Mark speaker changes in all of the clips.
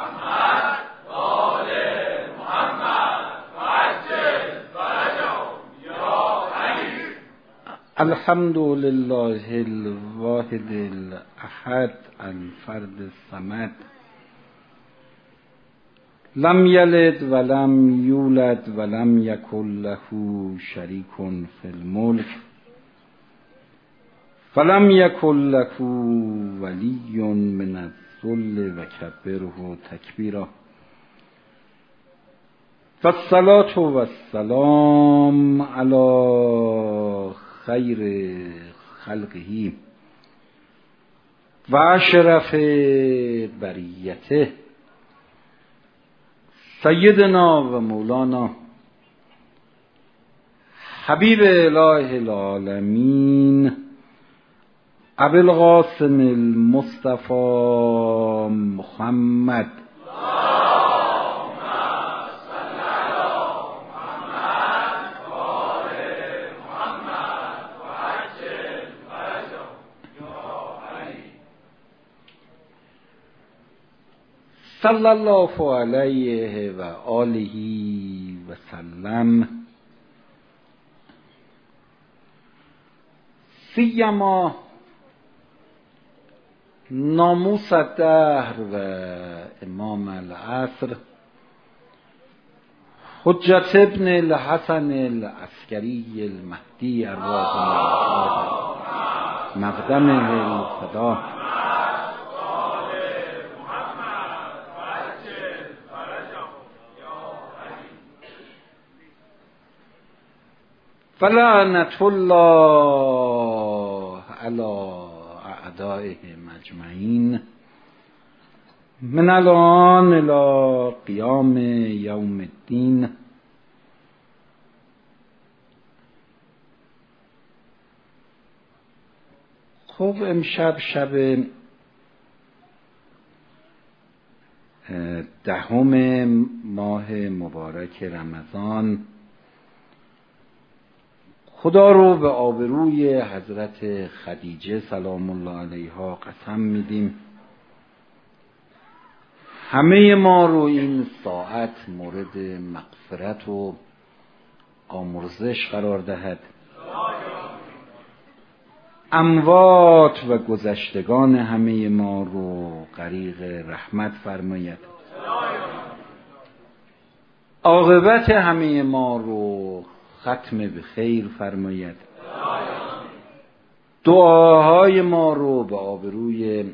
Speaker 1: محمد محمد الحمد لله الواحد الأحد الفرد الصمد لم يلد ولم يولد ولم يكن له شريك في الملك فلم يكن له ولي من الظلم الذل و کبره تکبیرا فالصلاة والسلام علی خیر خلقه. و اشرف بریته. سیدنا و مولانا. حبیب اله العالمین. أبي القاسم المصطفى محمد. صلى الله عليه وآله وسلم سيما ناموس الدهر و امام العصر. حجت ابن الحسن العسکری المهدی ارواح مقدمه الفدا فلعنت الله على اعدائهم اجمعین من الان الى قیام یوم الدین خب امشب شب دهم ماه مبارک رمضان. خدا رو به آبروی حضرت خدیجه سلام الله علیها قسم میدیم. همه ما رو این ساعت مورد مغفرت و آمرزش قرار دهد. اموات و گذشتگان همه ما رو غریق رحمت فرماید. عاقبت همه ما رو ختم به خیر فرماید. دعاهای ما رو به آبروی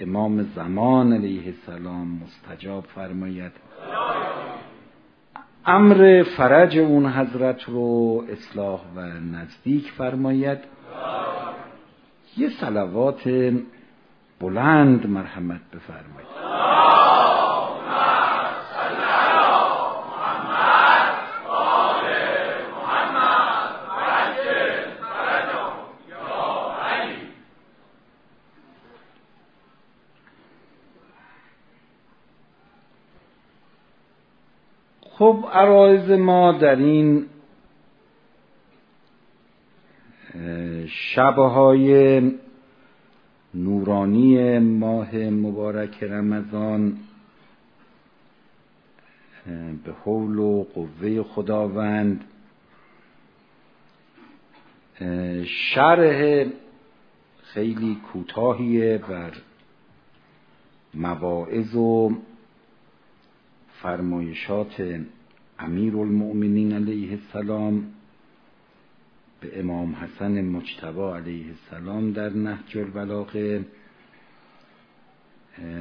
Speaker 1: امام زمان علیه السلام مستجاب فرماید. امر فرج اون حضرت رو اصلاح و نزدیک فرماید. یه سلوات بلند مرحمت بفرمایید خب عرایز ما در این شبهای نورانی ماه مبارک رمضان به حول و قوه خداوند شرح خیلی کوتاهی بر مواعظ و فرمایشات امیر المؤمنین علیه السلام به امام حسن مجتبا علیه السلام در نهج البلاغه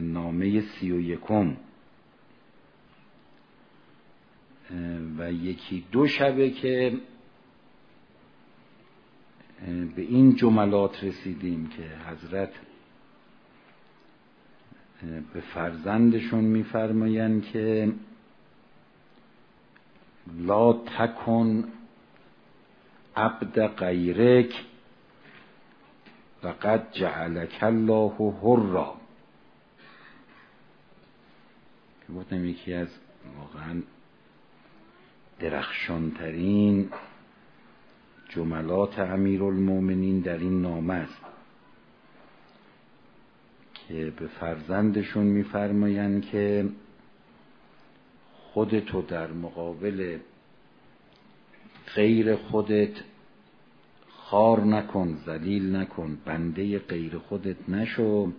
Speaker 1: نامه سی و یکم. و یکی دو شبه که به این جملات رسیدیم که حضرت به فرزندشون میفرمایند که لا تکن عبد غیرک و قد جعلک الله حرا. که گفتم یکی از واقعا درخشانترین جملات امیر المومنین در این نامه است. که به فرزندشون میفرمایند که خودتو در مقابل غیر خودت خار نکن ذلیل نکن بنده غیر خودت نشو.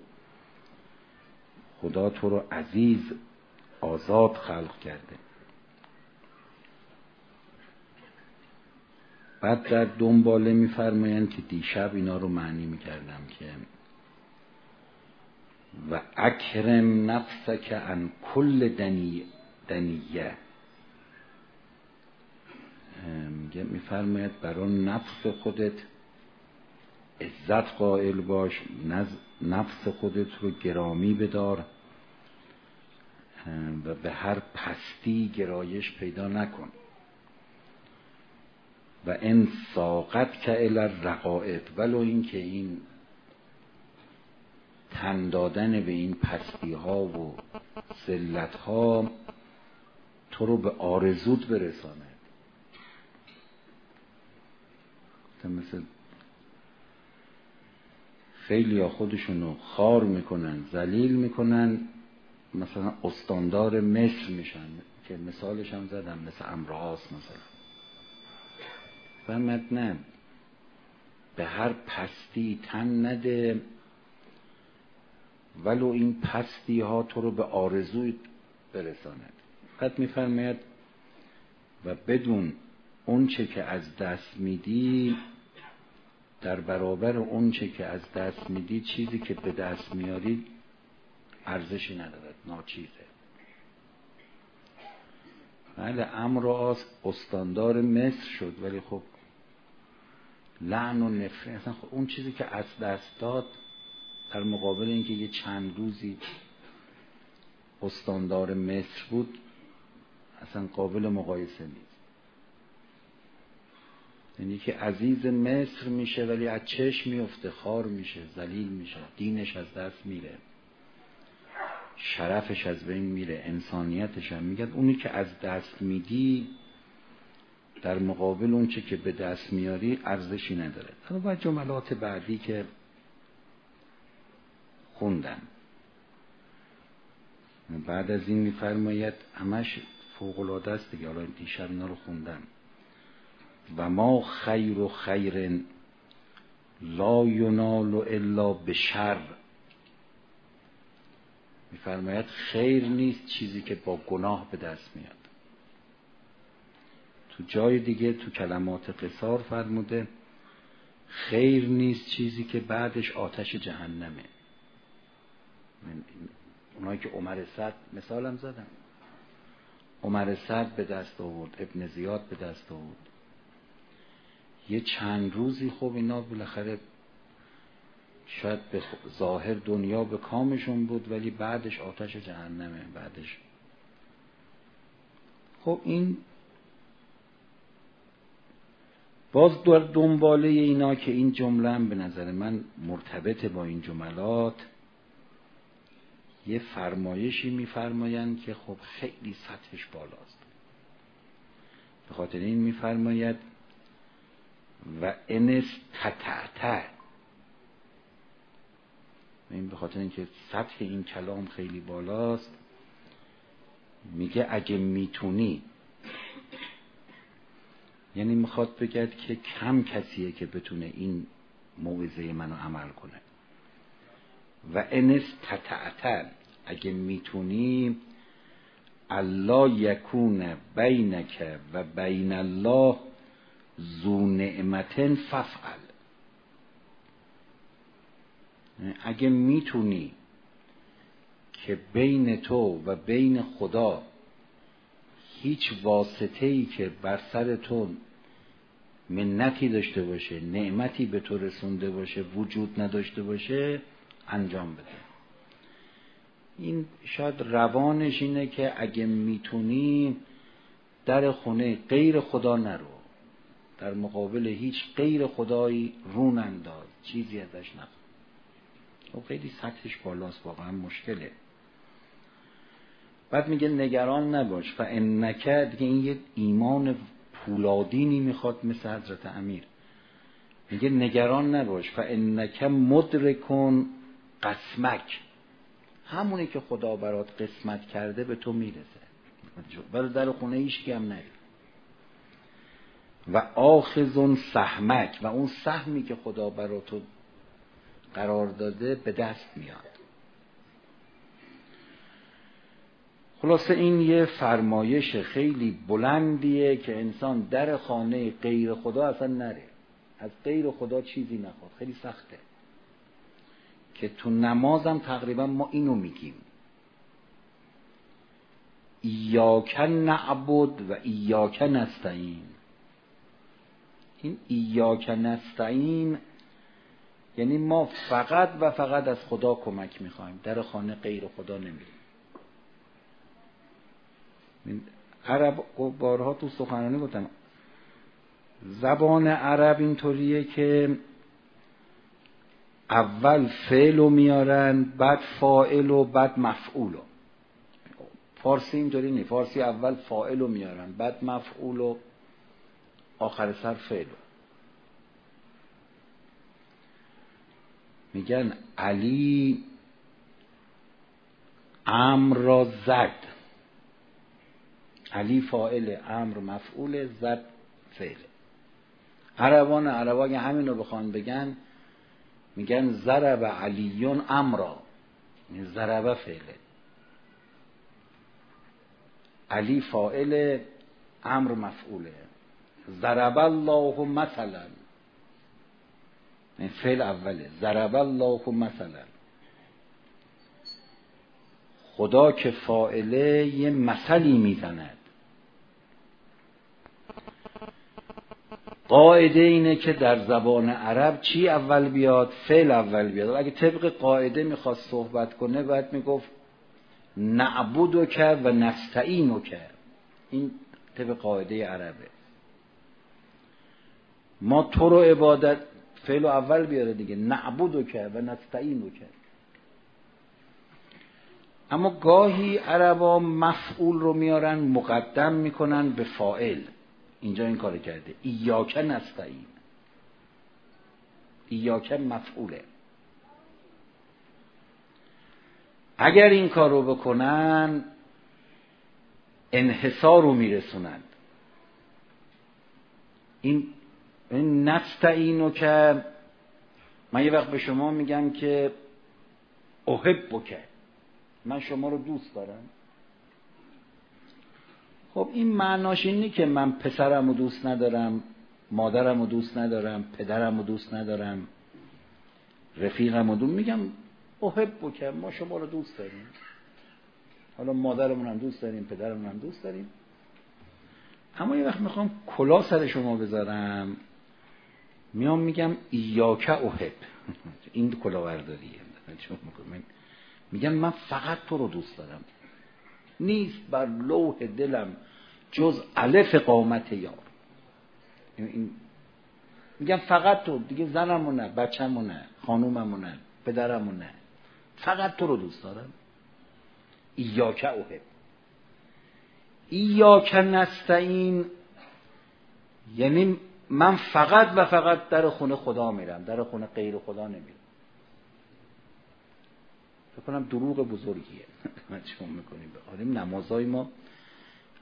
Speaker 1: خدا تو رو عزیز آزاد خلق کرده. بعد در دنباله میفرمایند که دیشب اینا رو معنی می‌کردم که و اکرم نفسک عن کل دنی دنیه. میگه میفرماید برای نفس خودت عزت قائل باش نفس خودت رو گرامی بدار و به هر پستی گرایش پیدا نکن. و این ساقت که ال رقائب ولو اینکه این تن دادن به این پستی ها و سلت ها تو رو به آرزود برسانه مثل خیلی ها خودشونو خار می‌کنن زلیل می‌کنن مثلا استاندار مصر میشن که مثالش هم زدم مثل امرهاس مثلا. فرمد نه به هر پستی تن نده ولو این پستی ها تو رو به آرزوی برساند. بعد میفرماید و بدون اونچه که از دست میدی در برابر اونچه که از دست میدی چیزی که به دست میاری ارزشی ندارد ناچیزه. بله امراس استاندار مصر شد ولی خب لعن و نفرین اصلا خب اون چیزی که از دست داد در مقابل اینکه یه چند روزی استاندار مصر بود اصلا قابل مقایسه نیست. یعنی که عزیز مصر میشه ولی از چشم میفته خار میشه ذلیل میشه دینش از دست میره شرفش از بین میره انسانیتش هم میگه اونی که از دست میدی در مقابل اون چه که به دست میاری ارزشی نداره. حالا باید جملات بعدی که خوندم بعد از این میفرماید همش فوق العاده است دیگه حالا دیشب اینا رو خوندم و ما خیر و خیر لا ینال الا به میفرماید خیر نیست چیزی که با گناه به دست میاد. تو جای دیگه تو کلمات قصار فرموده خیر نیست چیزی که بعدش آتش جهنمه. من اونایی که عمر صد مثالم زدم عمر صد به دست آورد ابن زیاد به دست آورد. یه چند روزی خب اینا بالاخره شاید به ظاهر دنیا به کامشون بود ولی بعدش آتش جهنمه بعدش. خب این باز در دنباله اینا که این جمله به نظر من مرتبط با این جملات. یه فرمایشی میفرمایند که خب خیلی سطحش بالاست. به خاطر این میفرماید و انس تتعته این به خاطر اینکه سطح این کلام خیلی بالاست میگه اگه می‌تونی. یعنی می‌خواد بگد که کم کسیه که بتونه این موعظه منو عمل کنه. و انس تتعتل اگه می‌تونی الله یکون بینک و بین الله زو نعمتن ففعل اگه می‌تونی که بین تو و بین خدا هیچ واسطه ای که بر سر تو منتی داشته باشه نعمتی به تو رسونده باشه وجود نداشته باشه انجام بده. این شاید روانش اینه که اگه می‌تونی در خونه غیر خدا نرو. در مقابل هیچ غیر خدایی رون انداز. چیزی ازش نخواه خب خیلی سطحش بالاست واقعا مشکله. بعد میگه نگران نباش. و انکه دیگه این یه ایمان پولادینی می‌خواد مثل حضرت امیر. میگه نگران نباش. و انکه مدرکن قسمک. همونی که خدا برات قسمت کرده به تو می‌رسه. ولی در خونه هیچ هم نری و آخذون سهمک. و اون سهمی که خدا برات قرار داده به دست میاد. خلاصه این یه فرمایش خیلی بلندیه که انسان در خانه غیر خدا اصلا نره. از غیر خدا چیزی نخواد. خیلی سخته. که تو نمازم تقریبا ما اینو میگیم. ایاک نعبد و ایاک نستعین. این ایاک نستعین یعنی ما فقط و فقط از خدا کمک می‌خوایم. در خانه غیر خدا نمیریم. عرب بارها تو سخنرانی گفتم زبان عرب اینطوریه که اول فعل رو میارن بعد فائل و بعد مفعول فارسی اینطوری نیست. فارسی اول فائل رو میارن بعد مفعول و آخر سر فعل میگن علی امر را زد. علی فائل امر مفعول زد فعل. عربان عربا همین رو بخوان بگن میگن ضرب علیون امرا. یعنی ضربه فعله علی فائل امر مفعوله. ضرب الله مثلا. این فعل اوله. ضرب الله مثلا. خدا که فائله یه مثلی می‌زند قاعده اینه که در زبان عرب چی اول بیاد؟ فعل اول بیاد. اگه طبق قاعده می‌خواست صحبت کنه باید می‌گفت نعبدو که و نستعینو که این طبق قاعده عربه. ما تو رو عبادت فعل اول بیاره دیگه. نعبدو که و نستعینو که اما گاهی عربا مفعول رو میارن مقدم می‌کنن به فائل اینجا این کار کرده. ایاک نستعین ایاک مفعوله. اگر این کار رو بکنن انحصار رو میرسونند این این نستعینو که من یه وقت به شما میگم که احب بکه من شما رو دوست دارم. خب این معناش اینی که من پسرم رو دوست ندارم مادرم رو دوست ندارم پدرم رو دوست ندارم رفیقم رو دوست میگم احب بکن ما شما رو دوست داریم. حالا مادرمون هم دوست داریم پدرمون هم دوست داریم. اما یه وقت می‌خوام کلا سر شما بذارم. میام میگم ایاک احب این کلاورداریه میگم من فقط تو رو دوست دارم. نیست بر لوح دلم جز الف قامت یار. این میگم فقط تو دیگه زنمو نه بچه‌مو نه خانوممو نه پدرمو نه. فقط تو رو دوست دارم. ایاک اوهب. ایاک نستعین. یعنی من فقط و فقط در خونه خدا میرم در خونه غیر خدا نمیرم. کنم دروغ بزرگیه. چون می‌کنیم آره نمازای ما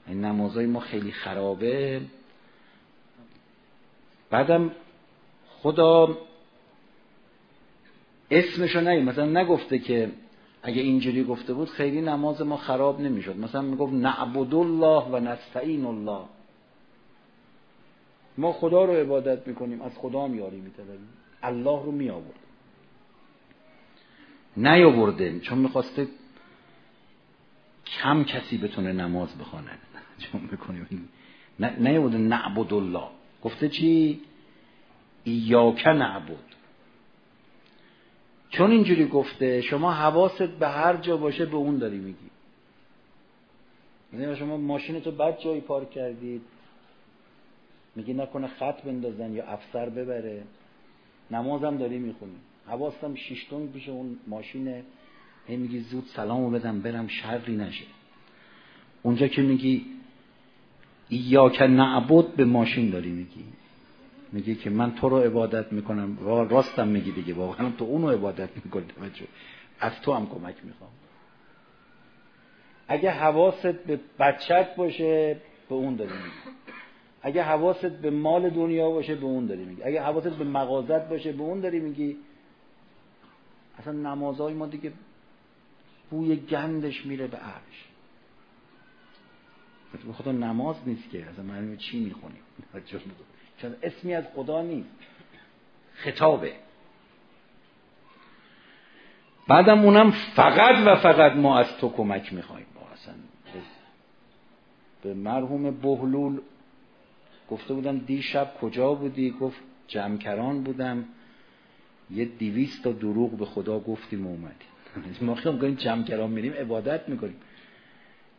Speaker 1: نمازای ما خیلی خرابه. بعدم خدا اسمشو نگیم مثلا نگفته که اگه اینجوری گفته بود خیلی نماز ما خراب نمی‌شد. مثلا می‌گفت نعبد الله و نستعین الله. ما خدا رو عبادت می‌کنیم از خدا هم یاری میطلبیم الله رو می نیاورده چون می‌خواسته کم کسی بتونه نماز بخونه چون می‌کنیم نیاورده نعبد الله. گفته چی؟ ایاک نعبد. چون اینجوری گفته شما حواست به هر جا باشه به اون داری میگی. یعنی شما ماشینتو بد جایی پارک کردید. میگی نکنه خط بندازن یا افسر ببره. نمازم داری می‌خونی. حواستم شیشتون پیش اون ماشینه هی میگی زود سلامو بدم برم شری نشه. اونجا که میگی ایاک نعبد به ماشین داری میگی. میگی که من تو رو عبادت می‌کنم. راستم میگی دیگه واقعا تو اونو عبادت می‌کنی از تو هم کمک می‌خوام. اگه حواست به بچت باشه به اون داری میگی. اگه حواست به مال دنیا باشه به اون داری میگی. اگه حواست به مغازت باشه به اون داری میگی. اصلا نمازهای ما دیگه بوی گندش میره به عرش. به خدا نماز نیست که اصلا معلومه چی می‌خونیم؟ چون اسمی از خدا نیست. خطابه. بعدم اونم فقط و فقط ما از تو کمک می‌خوایم. اصلا به مرحوم بهلول گفته بودم دیشب کجا بودی؟ گفت جمکران بودم. یه دیویست تا دروغ به خدا گفتیم اومدیم. ما خیلی می‌کنیم جمکران میریم عبادت می‌کنیم.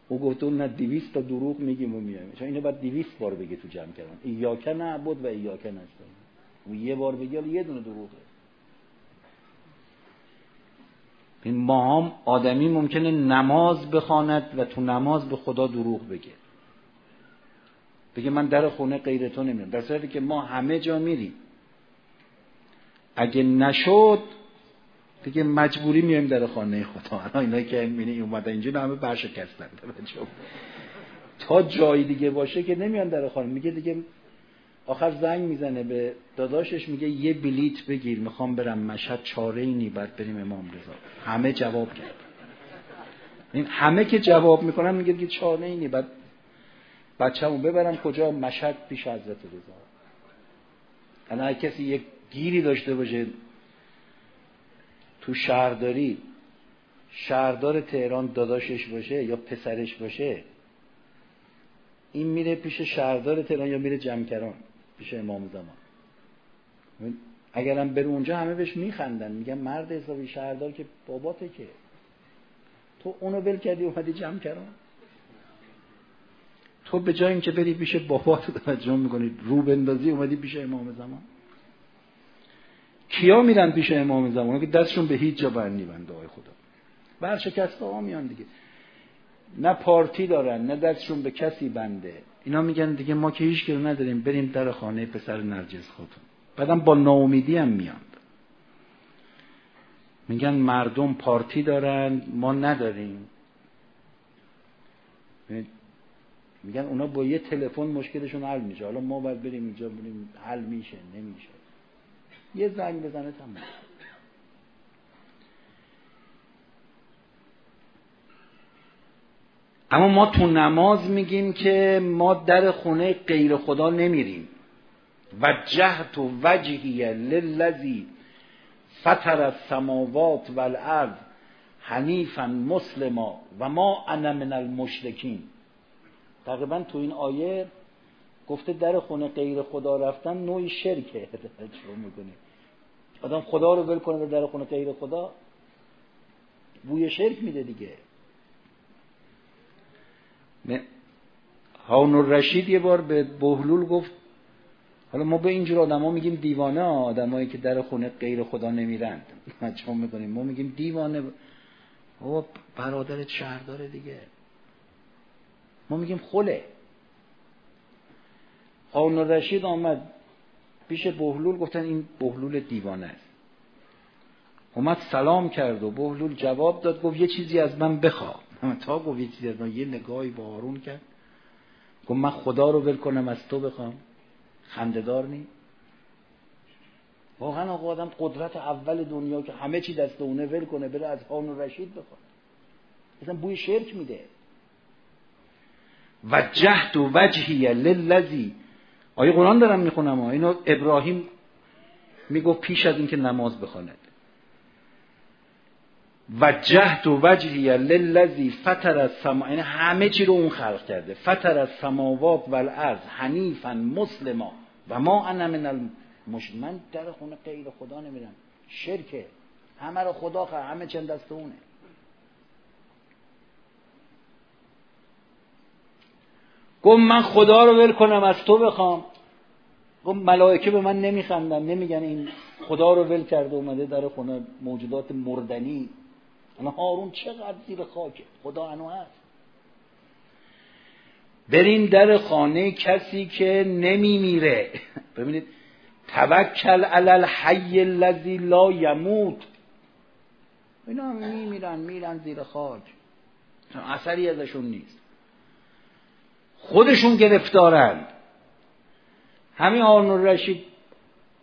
Speaker 1: او گفت اون نه دیویست تا دروغ میگیم و میایم. چون اینو باید دیویست بار بگه تو جمکران؟ ایاکه نعبد و ایاکه نستعین. او یه بار بگه یه دونه دروغه این ما هم آدمی ممکنه نماز بخواند و تو نماز به خدا دروغ بگه. بگه من در خونه غیر تو نمیرم. در صورتی که ما همه جا میریم. اگه نشد دیگه مجبوری میایم در خانه خدا. الان اینایی که می‌بینی اومدن اینجا همه برشکستن. تا جایی دیگه باشه که نمیان در خانه. میگه دیگه آخر زنگ می‌زنه به داداشش میگه یه بلیت بگیر می‌خوام برم مشهد چاره اینی بعد بریم امام رضا. همه جواب کرد این همه که جواب می‌کنن میگه دیگه چاره اینی بعد بچه‌مو ببرم کجا؟ مشهد پیش حضرت رضا. الان کسی یک گیری داشته باشه تو شهرداری شهردار تهران داداشش باشه یا پسرش باشه این میره پیش شهردار تهران یا میره جمکران پیش امام زمان. اگرم بره اونجا همه بهش میخندن میگن مرد حسابی شهردار که باباته که. تو اونو ول کردی اومدی جمکران؟ تو به جای اینکه بری پیش بابات توجه می‌کنی رو بندازی اومدی پیش امام زمان؟ کیا میرن پیش امام زمان؟ که دستشون به هیچ جا بر آقای خدا. ورشکست ها میان دیگه. نه پارتی دارن نه دستشون به کسی بنده. اینا میگن دیگه ما که هیچ نداریم بریم در خانه پسر نرجس خودتون بعدم با ناامیدی هم میان. میگن مردم پارتی دارن ما نداریم. میگن اونا با یه تلفن مشکلشون حل میشه. حالا ما باید بریم اینجا بریم حل میشه نمیشه. یه زنگ بزنه تمام اما ما تو نماز میگیم که ما در خونه غیر خدا نمیریم. و جهت و وجهی للذی فطر السماوات والارض حنیفا مسلما و ما انا من المشرکین. تقریبا تو این آیه گفته در خونه غیر خدا رفتن نوعی شرکه. چون می‌کنه آدم خدا رو ول کنه در خونه غیر خدا. بوی شرک میده دیگه. هاون رشید یه بار به بهلول گفت حالا ما به اینجور آدما میگیم دیوانه آدمایی که در خونه غیر خدا نمیرند. چون می‌کنیم ما میگیم دیوانه. او برادرت شهر داره دیگه. ما میگیم خله هاون رشید آمد. پیش بهلول گفتن این بهلول دیوانه است. اومد سلام کرد و بهلول جواب داد گفت یه چیزی از من بخواه تا گفت یه چیزی از من یه نگاهی با آرون کرد. گفت من خدا رو ول کنم از تو بخوام. خنددار نی. واقعا آقا آدم قدرت اول دنیا که همه چی دست اونه ول کنه بره از هارون رشید بخواد. اصلا بوی شرک میده. و جهد و وجهی للذی آیه قرآن دارم می‌خونم؟ اینو ابراهیم می‌گفت پیش از اینکه نماز بخواند. و جهد و وجهی للذی فطر از سما یعنی همه چی رو اون خلق کرده. فطر از سماوات و الارض حنیفا مسلما. و ما انا من المش من در خونه غیر خدا نمیرم. شرکه. همه رو خدا خواهد همه چند دست اونه. گفت من خدا رو ول کنم از تو بخوام. گفت ملائکه به من نمیخندن نمیگن این خدا رو ول کرده اومده در خونه موجودات مردنی. انا هارون چقدر زیر خاکه؟ خدا انو هست. بریم در خانه کسی که نمیمیره. ببینید توکل علی الحی الذی لا یموت. اینا میمیرن میرن زیر خاک. اثری ازشون نیست. خودشون گرفتارند همین هارون رشید.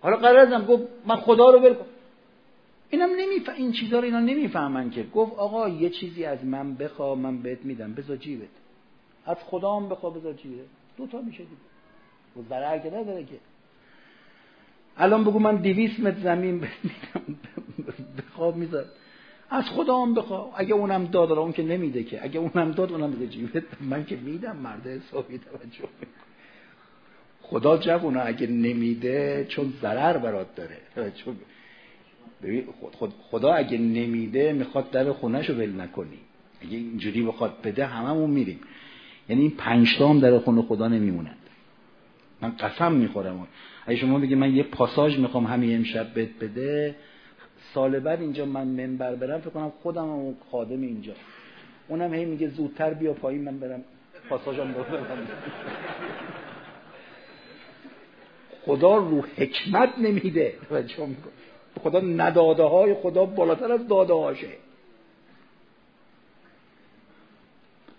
Speaker 1: حالا قرارم گفت من خدا رو ول اینم نمیف... این چیزا رو اینا نمی‌فهمن که. گفت آقا یه چیزی از من بخوا من بهت میدم. بذار جیبت. از خدا هم بخوا بذار جیبت. دو تا میشه دیگه. و ضرر که نداره که. الان بگو من دیویس متر زمین بهت میدم. از خدا هم بخوا اگه اونم داد اون که نمیده که. اگه اونم داد اونم بده جیبت من که میدم مرد حسابی توجه خدا جوونا اگه نمیده چون ضرر برات داره. چون خدا اگه نمیده می‌خواد در خونش رو ول نکنی. اگه اینجوری بخواد بده هممون میریم. یعنی این پنج هم در خونه خدا نمیمونند من قسم می‌خورم. اگه شما بگی من یه پاساژ می‌خوام همین امشب بهت بده سال بعد اینجا من منبر برم فکر کنم خودم و خادم اینجا. اونم هی میگه زودتر بیا پایین من برم پاساژم برم خدا رو حکمت نمیده. توجه خدا نداده های خدا بالاتر از داده هاشه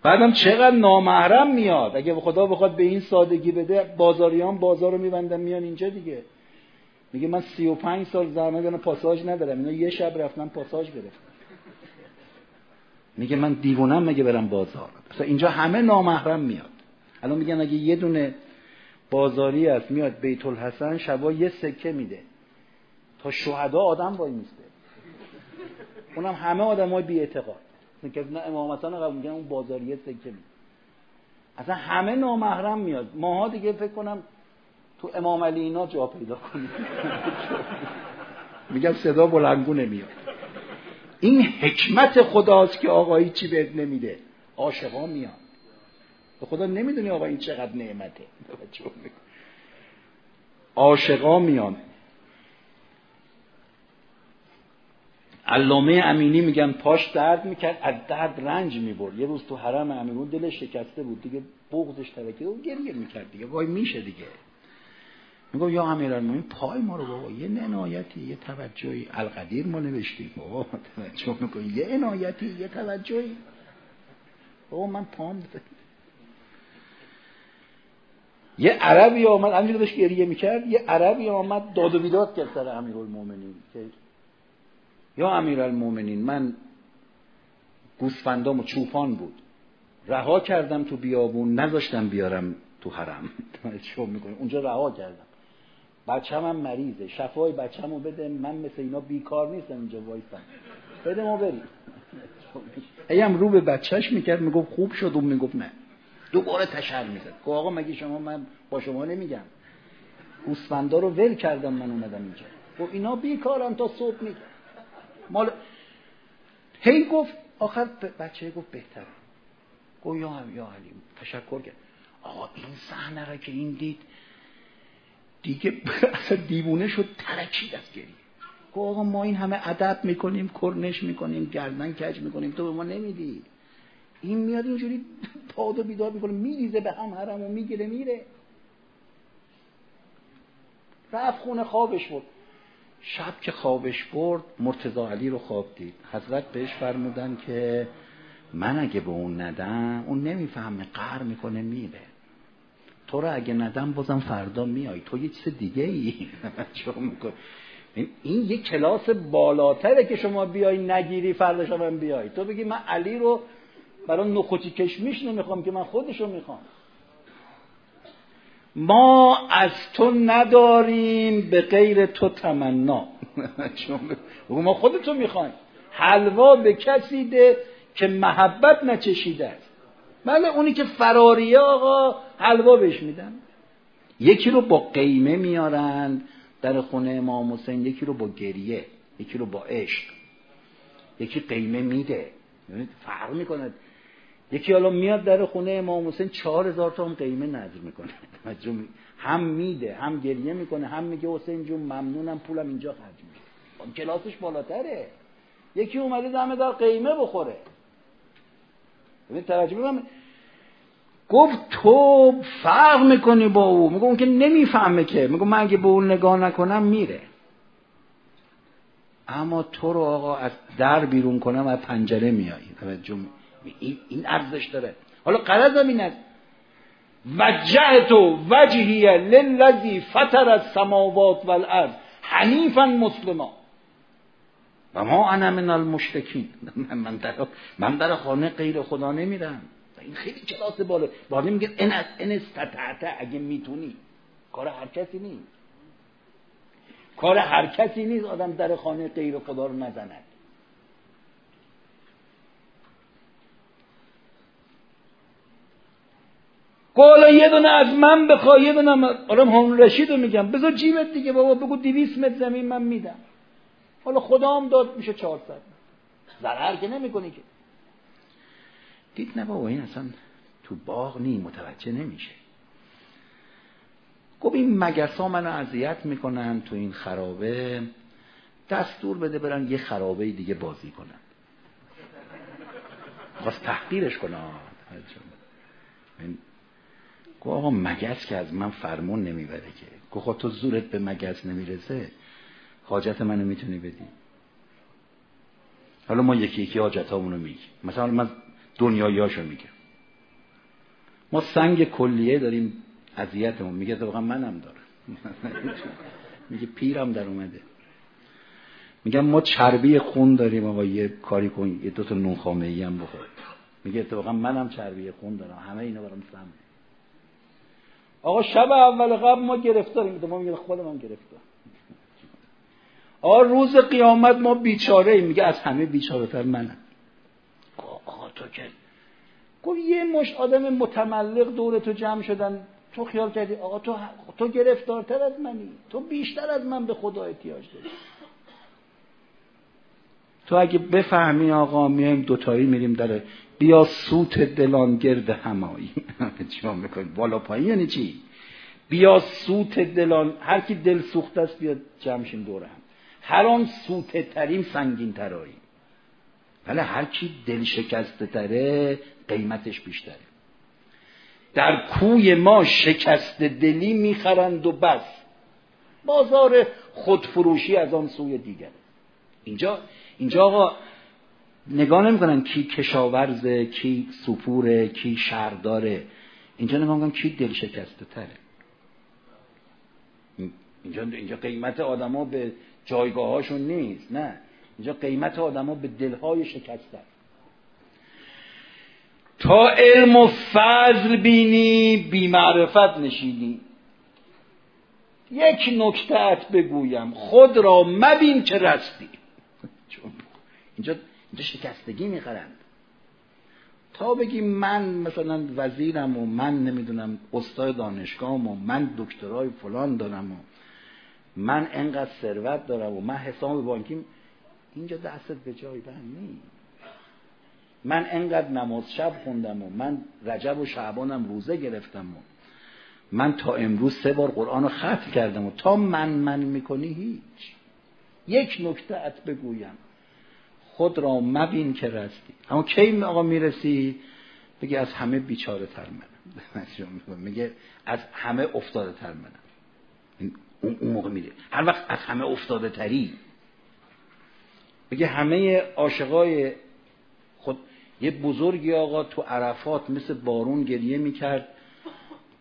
Speaker 1: بعدم چقدر نامحرم میاد. اگه خدا بخواد به این سادگی بده بازاریان بازار رو میبندن میان اینجا دیگه. میگه من سی و پنج سال زحمت دارم پاساژ ندارم. اینا یه شب رفتن پاساژ گرفتن. میگه من دیوونم مگه برم بازار. مثلا اینجا همه نامحرم میاد. الان میگن اگه یه دونه بازاری است میاد بیت الحسن شبا یه سکه میده. تا شهدا آدم وای میسته. اونم همه آدم های بی اعتقاد که نه امامتان قبول میگن اون بازاریه سکه میده. اصلا همه نامحرم میاد. ماها دیگه فکر کنم تو امام علی اینا جا پیدا کنیم میگم صدا بلنگو نمیاد. این حکمت خداست که آقایی چی بهت نمیده؟ عاشقا میان. به خدا نمی‌دونی آقا این چقدر نعمته. عاشقا میان. علامه امینی میگن پاش درد می‌کرد از درد رنج می‌برد. یه روز تو حرم امیرون دلش شکسته بود دیگه بغضش ترکید و گریه می‌کرد دیگه. وای میشه دیگه. میگو یا امیرالمومنین پای ما رو بابا یه عنایتی یه توجهی. القدیر ما نوشتیم. بابا توجه می‌کنی؟ یه عنایتی یه توجهی. بابا من پام یه عربی آمد همینجور داشت گریه می‌کرد یه عربی آمد داد و بیداد کرد سر امیرالمومنین. یا امیرالمومنین من گوسفندام و چوپان بود. رها کردم تو بیابون نذاشتم بیارم تو حرم. شو می‌کنی؟ اونجا رها کردم. بچم هم مریضه. شفای بچه‌مو بده من مثل اینا بیکار نیستم اینجا وایسم. بده ما بریم. هم رو به بچهش می‌کرد می‌گفت خوب شد اون می‌گفت نه. دوباره تشر می‌زد. گفت آقا مگه شما من با شما نمیگم؟ گوسفندا رو ول کردم من اومدم اینجا. گفت اینا بیکارن تا صبح میگه مال هی گفت آخر بچه گفت بهتره. گفت یا هم یا علیم تشکر کرد. آقا این صحنه را که این دید دیگه اصلا دیوونه شد ترکید از گریه. گفت آقا ما این همه ادب می‌کنیم کرنش می‌کنیم گردن کج می‌کنیم. تو به ما نمیدی. این میاد اینجوری پاد و بیدار می‌کنه میریزه به هم حرم و می‌گیره میره. رفت خونه خوابش بود شب که خوابش برد مرتضا علی رو خواب دید. حضرت بهش فرمودن که من اگه به اون ندم اون نمی‌فهمه قهر می‌کنه میره. تو رو اگه ندم بازم فردا میای. تو یه چیز دیگه ای. این یه کلاس بالاتره که شما بیای نگیری فردا شما بیای. تو بگی من علی رو برای نخوتی کشمیش نمی‌خوام که من خودشو می‌خوام. ما از تو نداریم به غیر تو تمنا. ما خودتو می‌خوایم. حلوا به کسی ده که محبت نچشیده است. بله اونی که فراریه آقا حلوا بهش میدن. یکی رو با قیمه میارند در خونه امام حسین یکی رو با گریه یکی رو با عشق. یکی قیمه میده. فرق می‌کنه. یکی حالا میاد در خونه امام حسین چهار هزار تا هم قیمه نظر می‌کنه. هم میده هم گریه می‌کنه هم میگه حسین جون ممنونم پولم اینجا خرج میشه. خب کلاسش بالاتره. یکی اومده دم در قیمه بخوره. ببین توجه گفت تو فرق می‌کنی با او. میگه اون که نمی‌فهمه که. میگه من اگه به اون نگاه نکنم میره. اما تو رو آقا از در بیرون کنم از پنجره میایی توجه این, ارزش داره. حالا قرضم این است. وجهت وجهی للذی فطر السماوات والارض. حنیفا مسلما. و ما انا من المشرکین. من در من در خانه غیر خدا نمیرم. این خیلی کلاس بالا بالا میگه ان ان استطعت اگه می‌تونی. کار هر کسی نیست. کار هر کسی نیست آدم در خانه غیر خدا رو نزند. حالا یه دونه از من بخواه یه دونه حالا هم رشید رو میگم. بذار جیبت دیگه بابا بگو دیویس متر زمین من میدم. حالا خدا هم داد میشه چهارصد. ضرر که نمی‌کنی که. دید نه بابا این اصلا تو باغ نی متوجه نمیشه. گفت این مگس ها منو اذیت می‌کنن تو این خرابه. دستور بده برن یه خرابه دیگه بازی کنن. خواست تحقیرش کنه گفت آقا مگس که از من فرمون نمی‌بره که. گفت خب تو زورت به مگس نمی‌رسه. حاجت منو می‌تونی بدی. حالا ما یکی یکی حاجت رو میگیم. مثلا من دنیاییاشو میگم. ما سنگ کلیه داریم اذیتمون. میگه واقعا منم دارم. میگه پیرم در اومده. میگم ما چربی خون داریم آقا یه کاری کن یه دو تا نون ای هم بخور. میگه اتفاقا منم چربی خون دارم. همه اینا برام سم آقا شب اول قبل ما گرفتاریم. ما میگه خودم هم گرفتار آقا روز قیامت ما بیچاره میگه از همه بیچاره تر منم آقا تو که گفت یه مش آدم متملق دور تو جمع شدن. تو خیال کردی آقا تو تو گرفتارتر از منی. تو بیشتر از من به خدا احتیاج داری. تو اگه بفهمی آقا میایم دوتایی میریم داره بیا سوت دلان گرد همایی. چیکار می‌کنی بالا پایین یعنی چی؟ بیا سوت دلان. هر کی دل سوخته است بیاد جمعشیم دوره هم. هر آن سوته ترین سنگین ترایی ولی هر کی دل شکسته تره قیمتش بیشتره. در کوی ما شکست دلی می‌خرند و بس. بازار خودفروشی از آن سوی دیگر. اینجا اینجا آقا نگاه نمی‌کنن کی کشاورزه کی سپوره کی شهرداره. اینجا نگاه می‌کنن کی دل شکسته تره. اینجا اینجا قیمت آدما به جایگاهاشون نیست نه. اینجا قیمت آدما به دلهای شکسته. تا علم و فضل بینی بی معرفت نشینی. یک نکتت بگویم خود را مبین که رستی. اینجا اینجا شکستگی می‌خرند. تا بگی من مثلا وزیرم و من نمی‌دونم استاد دانشگاهم و من دکترای فلان دارم و من انقدر ثروت دارم و من حساب بانکیم اینجا دستت به جای بند نیست. من انقدر نماز شب خوندم و من رجب و شعبانم روزه گرفتم و من تا امروز سه بار قرآن رو ختم کردم و تا من من می‌کنی هیچ. یک نکته ات بگویم. خود را مبین که رستی. اما کی آقا می‌رسی؟ بگه از همه بیچاره تر منم میگه از همه افتاده تر منم اون موقع میره هر وقت از همه افتاده تری بگه همه عاشقای خود یه بزرگی آقا تو عرفات مثل بارون گریه می‌کرد.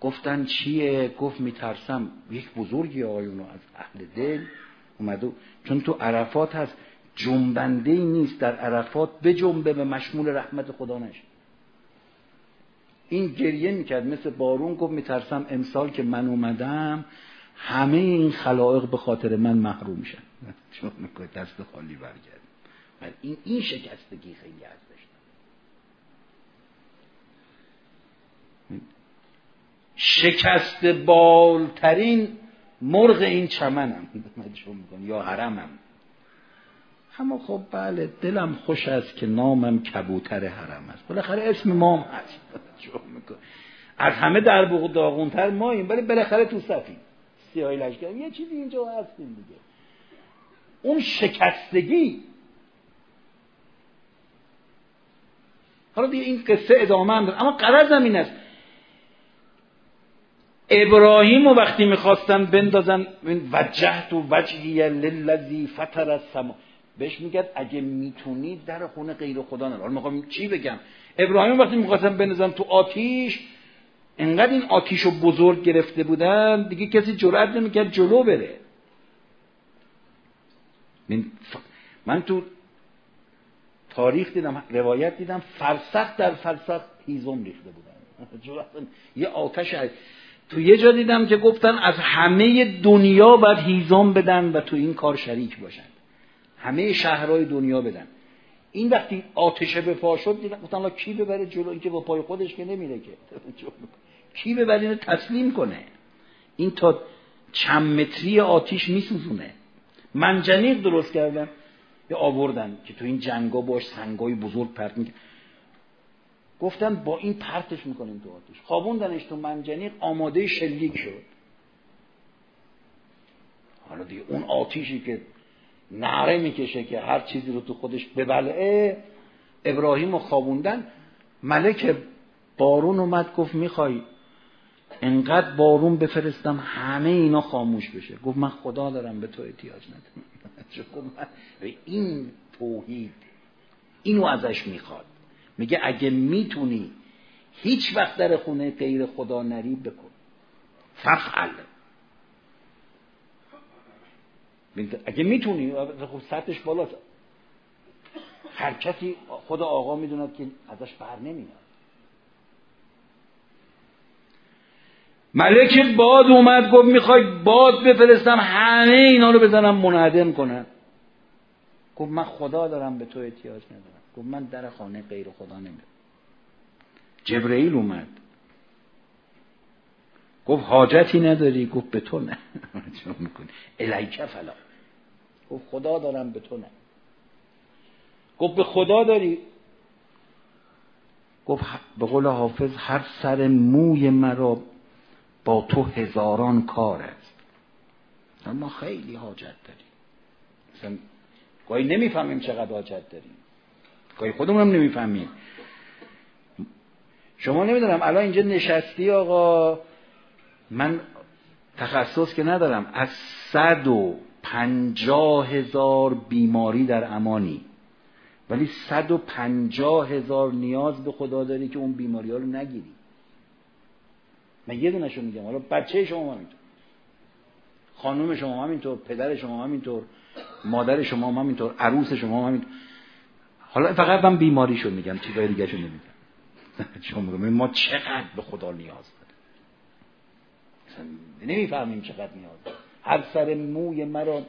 Speaker 1: گفتن چیه؟ گفت میترسم. یک بزرگی آقایونو از اهل دل اومده چون تو عرفات هست جنبنده نیست در عرفات به جنبه به مشمول رحمت خدا نشه. این گریه می‌کرد. مثل بارون گفت میترسم امسال که من اومدم همه این خلائق به خاطر من محروم میشن. چون دست خالی برگرد این این شکستگی خیلی ارزش شکست بالترین مرغ این چمنم. یا حرمم. اما خب بله دلم خوش است که نامم کبوتر حرم است. بالاخره اسم مام هست. از همه در بوق داغونتر ماییم ولی بالاخره تو صفیم. سیاهی لشکر. یه چیزی اینجا هستیم دیگه. اون شکستگی. حالا دیگه این قصه ادامه هم داره. اما قرضم این است. ابراهیم و وقتی می‌خواستن بندازن وجهت و وجهی للذی فطر السما. بهش میگه اگه می‌تونی در خونه غیر خدا نرو حالا می‌خوام چی بگم؟ ابراهیم وقتی می‌خواستن بنزن تو آتیش انقدر این آتیش رو بزرگ گرفته بودن دیگه کسی جرأت نمی‌کرد جلو بره. من تو تاریخ دیدم روایت دیدم فرسخ در فرسخ هیزم ریخته بودن. یه آتش تو یه جا دیدم که گفتن از همه دنیا باید هیزم بدن و تو این کار شریک باشن. همه شهرهای دنیا بدن. این وقتی آتشه به پا شد دیدم گفتن کی ببره جلو؟ اینکه با پای خودش که نمیره که. کی ببره اینو تسلیم کنه؟ این تا چند متری آتیش میسوزونه. منجنیق درست کردن یا آوردن که تو این جنگا باش سنگای بزرگ پرت می‌کنن گفتن با این پرتش می‌کنیم تو آتیش. خوابوندنش تو منجنیق آماده شلیک شد. حالا دیگه اون آتیشی که نعره می‌کشه که هر چیزی رو تو خودش ببلعه ابراهیم رو خوابوندن. ملک بارون اومد گفت می‌خوای انقدر بارون بفرستم همه اینا خاموش بشه. گفت من خدا دارم به تو احتیاج ندارم. این توحید. اینو ازش می‌خواد. میگه اگه می‌تونی هیچ وقت در خونه غیر خدا نری بکن. ففعل اگه می‌تونی خب سطحش بالا هر کسی خدا آقا می‌دوند که ازش بر نمیاد. ملک باد اومد گفت می‌خوای باد بفرستم همه اینا رو بزنم منعدم کنم. گفت من خدا دارم به تو احتیاج ندارم. گفت من در خانه غیر خدا نمیرم. جبرئیل اومد. گفت حاجتی نداری؟ گفت به تو نه. الیکه فلا. گفت خدا دارم به تو نه. گفت به خدا داری؟ گفت به قول حافظ هر سر موی مرا با تو هزاران کار است. ما خیلی حاجت داریم مثلا گاهی نمی‌فهمیم چقدر حاجت داریم. گاهی خودمون هم نمی‌فهمیم. شما نمی‌دونم الان اینجا نشستی آقا. من تخصص که ندارم. از صد و پنجاه هزار بیماری در امانی. ولی صد و پنجاه هزار نیاز به خدا داری که اون بیماری ها رو نگیری. من یه دونشو میگم. حالا بچه شما همینطور. خانم شما همینطور پدر شما همینطور مادر شما همینطور عروس شما همینطور. حالا فقط من بیماریشو میگم چیزای دیگه شو نمیگم. شما میگم ما چقدر به خدا نیاز داریم؟ نمی‌فهمیم چقدر نیاز داریم. هر سر موی مرا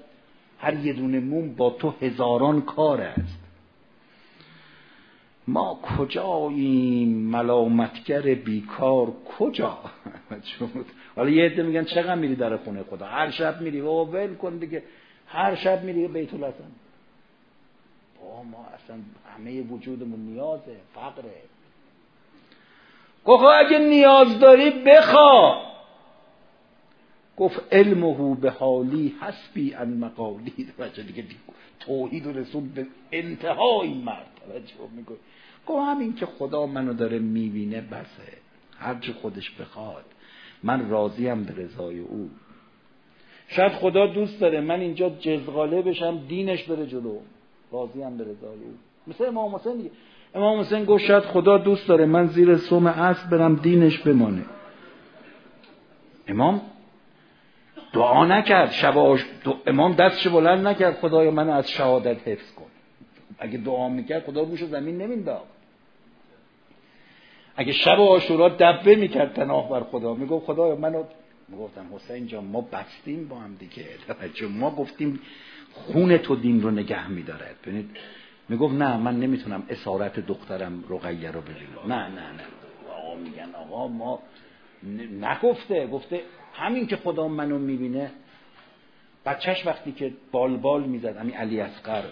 Speaker 1: هر یه دونه موم با تو هزاران کار است. ما کجاییم؟ ملامتگر بیکار کجا؟ حالا یه عده میگن چقدر میری در خونه خدا؟ هر شب میری. و ول کن دیگه. هر شب میری بیت الحسن با ما اصلا همه وجودمون نیازه فقره. گفت اگه نیاز داری بخوا. گفت علمه به حالی حسبی ان مقالی. دیگه توحید رسول به انتهای مرد. توجه می‌کنه گفت همین که خدا منو داره می‌بینه بسه. هرچی خودش بخواد. من راضیم به رضای او. شاید خدا دوست داره من اینجا جزغاله بشم دینش بره جلو. راضیم به رضای او. مثل امام حسین دیگه. امام حسین گفت شاید خدا دوست داره من زیر سوم اسب برم دینش بمانه. امام دعا نکرد. شب آش... امام دستش بلند نکرد. خدای من از شهادت حفظ کن. اگه دعا می‌کرد خدا روش زمین نمینداخت. اگه شب آشورا دبه می‌کرد پناه بر خدا می‌گفت خدایا منو می‌گفتم حسین جان ما بستیم با هم دیگه. توجه ما گفتیم خون تو دین رو نگه میدارد ببینید می‌گفت نه من نمی‌تونم اسارت دخترم رقیه رو ببینم. نه نه نه. آقا میگن آقا ما نگفته. گفته همین که خدا منو می‌بینه بچهش وقتی که بال بال می‌زد همین علی اصغر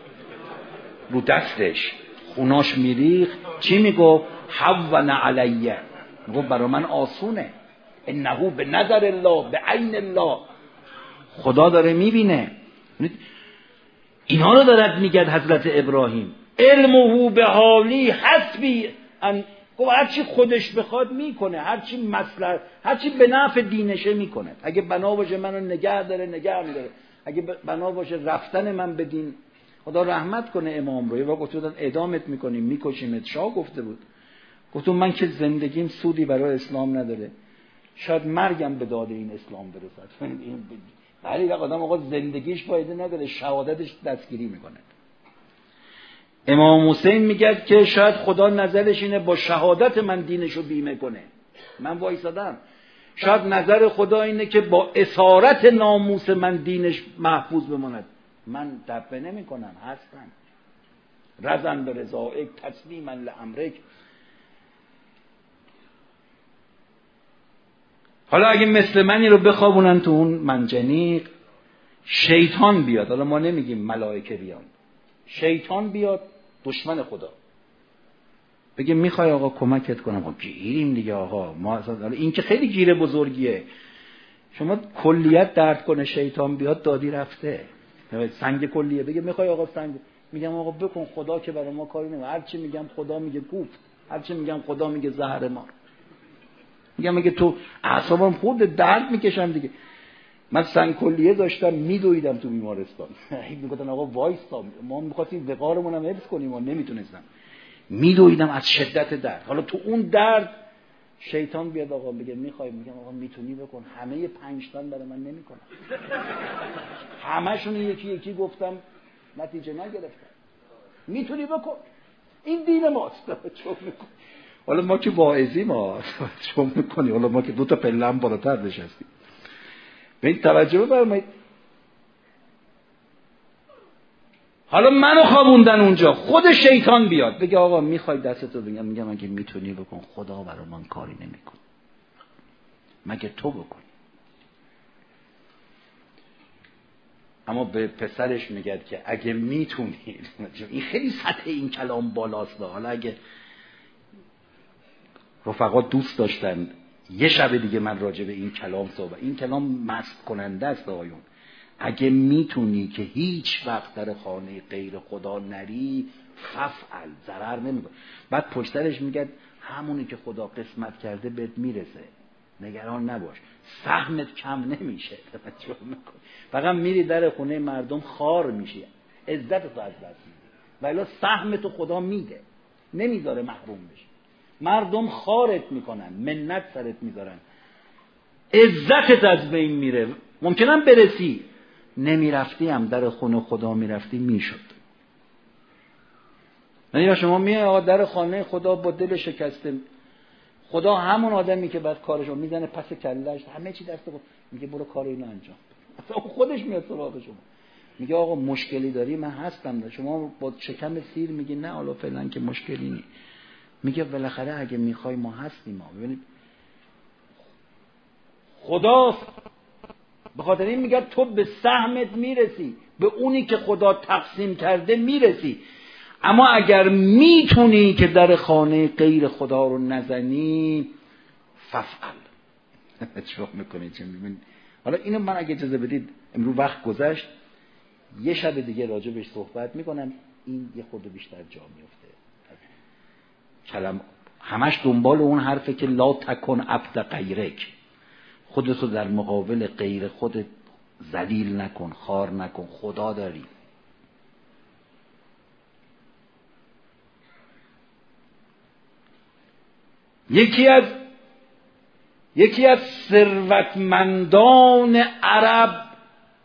Speaker 1: رو دستش خوناش میریخ چی می‌گفت؟ حون علیه. می‌گفت برا من آسونه. انهو به نظر الله به عین الله. خدا داره می‌بینه. اینا رو دارد میگد حضرت ابراهیم. علمه به حالی حسبی ان گفت هرچی خودش بخواد می‌کنه هرچی هر هرچی به نفع دینشه می‌کنه. اگه بنا باشه منو نگه داره نگه میداره. اگه بنا باشه رفتن من به دین خدا رحمت کنه امام رو. وقت گفته بودن اعدامت می‌کنیم میکشیمت. شاه گفته بود. گفتم من که زندگیم سودی برای اسلام نداره. شاید مرگم به داده این اسلام برسد. ولی آدم آقا زندگیش فایده نداره شهادتش دستگیری می‌کنه. امام حسین میگه که شاید خدا نظرش اینه با شهادت من دینش رو بیمه کنه. من وایسادم. شاید نظر خدا اینه که با اسارت ناموس من دینش محفوظ بماند. من دبه نمی کنم هستم. رزن به رضائک تسلیما لامرک. حالا اگه مثل منی رو بخوابونن تو اون منجنیق شیطان بیاد. حالا ما نمیگیم ملائکه بیان. شیطان بیاد. دشمن خدا. بگه می‌خوای آقا کمکت کنم. آقا گیریم دیگه آقا. ما این که خیلی گیره بزرگیه. شما کلیت درد کنه شیطان بیاد دادی رفته. سنگ کلیه. بگه می‌خوای آقا سنگ میگم آقا بکن خدا که برای ما کاری نمی‌کنه. هر چی میگم خدا میگه گفت. هر چی میگم خدا میگه زهر ما. میگم اگه تو اعصابم خود درد می‌کشم دیگه. من سنگ کلیه داشتم میدویدم تو بیمارستان. می‌گفتن آقا وایستا ما می‌خواستیم وقارمون هم حفظ کنیم و نمی‌تونستم. میدویدم از شدت درد. حالا تو اون درد شیطان بیاد آقا بگه می‌خوای میگم آقا می‌تونی بکن. همه پنج تن برای من نمی‌کنم همشون یکی یکی گفتم نتیجه نگرفتم می‌تونی بکن. این دین ماست. حالا ما که واعظی ما چون می‌کنی؟ حالا ما که دو تا پله هم بالاتر نشستیم. به این توجه بفرمایید. حالا منو خوابوندن اونجا خود شیطان بیاد. بگه آقا می‌خوای دستتو بگم؟ میگم اگه می‌تونی بکن خدا برای من کاری نمیکن مگه تو بکن. اما به پسرش میگد که اگه می‌تونی. این خیلی سطح این کلام بالاست. حالا اگه رفقا دوست داشتن یه شب دیگه من راجع به این کلام صحبت این کلام مست کننده است آیون اگه می‌تونی که هیچ وقت در خانه غیر خدا نری ففعل ضرر نمی‌کنه. بعد پشترش میگه همونی که خدا قسمت کرده بهت می‌رسه. نگران نباش. سهمت کم نمیشه. فقط میری در خونه مردم خار میشی. عزت تو از دست میدی. ولی سهم تو خدا میده. نمی‌ذاره محروم بشی. مردم خارت می‌کنن منت سرت می‌ذارن. عزتت از بین میره. ممکنم برسی. نمی‌رفتی هم در خونه خدا می‌رفتی می‌شد. یعنی شما میای در خانه خدا با دل شکسته. خدا همون آدمی که بعد کارشو می‌زنه پس کلش همه چی دست خود. میگه برو کار اینو انجام اصلا خودش میاد سراغ شما. میگه آقا مشکلی داری؟ من هستم. شما با شکم سیر میگی نه حالا فعلا که مشکلی نی میگه بالاخره اگه می‌خوای ما هستیم ما. ببینید. خدا به خاطر این میگه تو به سهمت می‌رسی. به اونی که خدا تقسیم کرده می‌رسی. اما اگر می‌تونی که در خانه غیر خدا رو نزنی ففعل چه می‌کنی چه حالا اینو من اگه اجازه بدید امروز وقت گذشت. یه شب دیگه راجع بهش صحبت می‌کنم. این یه خود بیشتر جا میفته کلم همش دنبال اون حرفه که لا تکن عبد غیرک. خودتو در مقابل غیر خودت ذلیل نکن خار نکن خدا داری. یکی از یکی از ثروتمندان عرب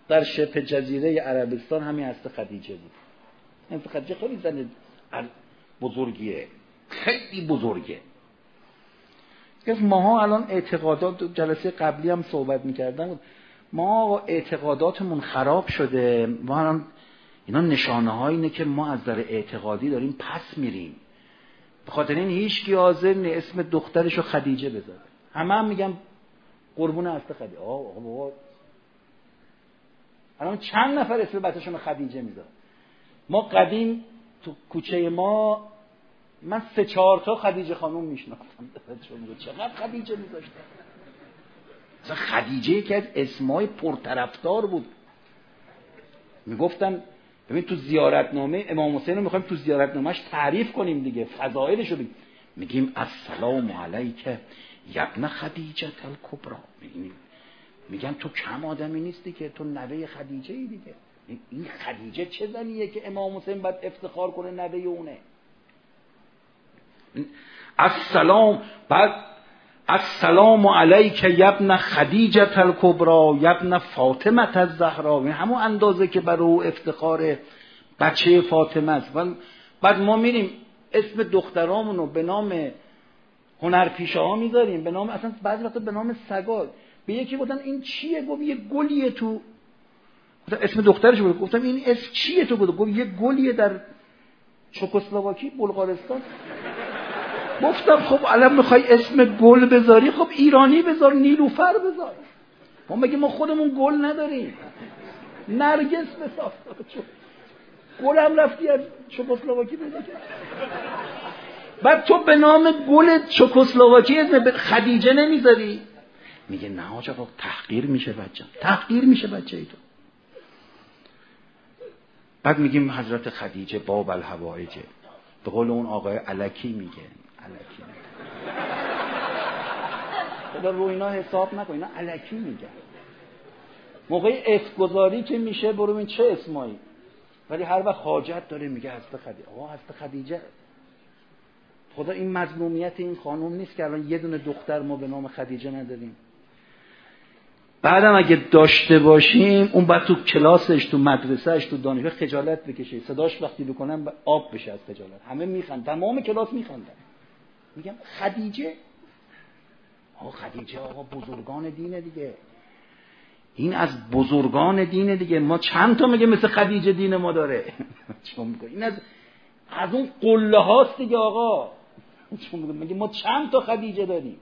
Speaker 1: در شبه جزیره عربستان همین هست خدیجه بود. این خدیجه خیلی زن بزرگیه. خیلی بزرگه. ماها الان اعتقادات جلسه قبلی هم صحبت می‌کردن ما اعتقاداتمون خراب شده. ما الان اینا نشانه اینه که ما از در اعتقادی داریم پس میریم. به خاطر این هیچ کی حاضر اسم دخترشو خدیجه بذاره. همه هم میگم قربون هسته خدیجه. آه بابا. الان چند نفر اسم بچه‌شون خدیجه می‌ذاره؟ ما قدیم تو کوچه ما من سه چهار تا خدیجه خانوم میشناختم چقدر خدیجه میذاشتم. مثلا خدیجه یکی از اسمای پرطرفدار بود. می‌گفتن ببین تو زیارتنامه امام حسین رو می‌خوایم تو زیارتنامهش تعریف کنیم دیگه فضایلش رو بگیم. میگیم السلام علیک یبن خدیجه الکبرا میگن تو کم آدمی نیستی که تو نوه خدیجه ای دیگه. این خدیجه چه زنیه که امام حسین باید افتخار کنه نوه اونه؟ السلام بعد السلام علیک یبن خدیجه الکبرا یبن فاطمه الزهرا. همون اندازه که برای او افتخار بچه فاطمه است. بعد ما میریم اسم دخترامونو رو به نام هنرپیشه ها می‌ذاریم. به نام اصلا بعضی وقتا به نام سگا به یکی گفتن این چیه؟ گفت یه گلیه تو اسم دخترش بود. گفتم این اسم چیه تو؟ گفت یه گلیه در چکسلواکی بلغارستان. گفتم خب الان می‌خوای اسم گل بذاری خب ایرانی بذار نیلوفر بذار. ما مگه ما خودمون گل نداریم؟ نرگس بذار گل هم رفتی از چکسلواکی بذار بعد تو به نام گل چکسلواکی اسم خدیجه نمی‌ذاری؟ میگه نه آقا تحقیر میشه بچه. تحقیر میشه بچه ای تو. بعد میگیم حضرت خدیجه باب الهوایجه. به قول اون آقای علکی میگه. علکی. خدا رو اینا حساب نکن اینا علکی میگن. موقع اسم که میشه برو این چه اسمایی. ولی هر وقت حاجت داره میگه هست خدیجه آقا هست خدیجه. خدا این مظلومیت این خانم نیست که الان یه دونه دختر ما به نام خدیجه نداریم. بعدم اگه داشته باشیم اون بعد تو کلاسش تو مدرسهش تو دانشگاه خجالت بکشه صداش وقتی بکنم آب بشه از خجالت. همه میخند تمام کلاس میخندن. میگم خدیجه. آقا خدیجه آقا بزرگان دینه دیگه. این از بزرگان دینه دیگه. ما چند تا میگه مثل خدیجه دین ما داره؟ چون این از از اون قله هاست دیگه آقا. چون میگه ما چند تا خدیجه داریم.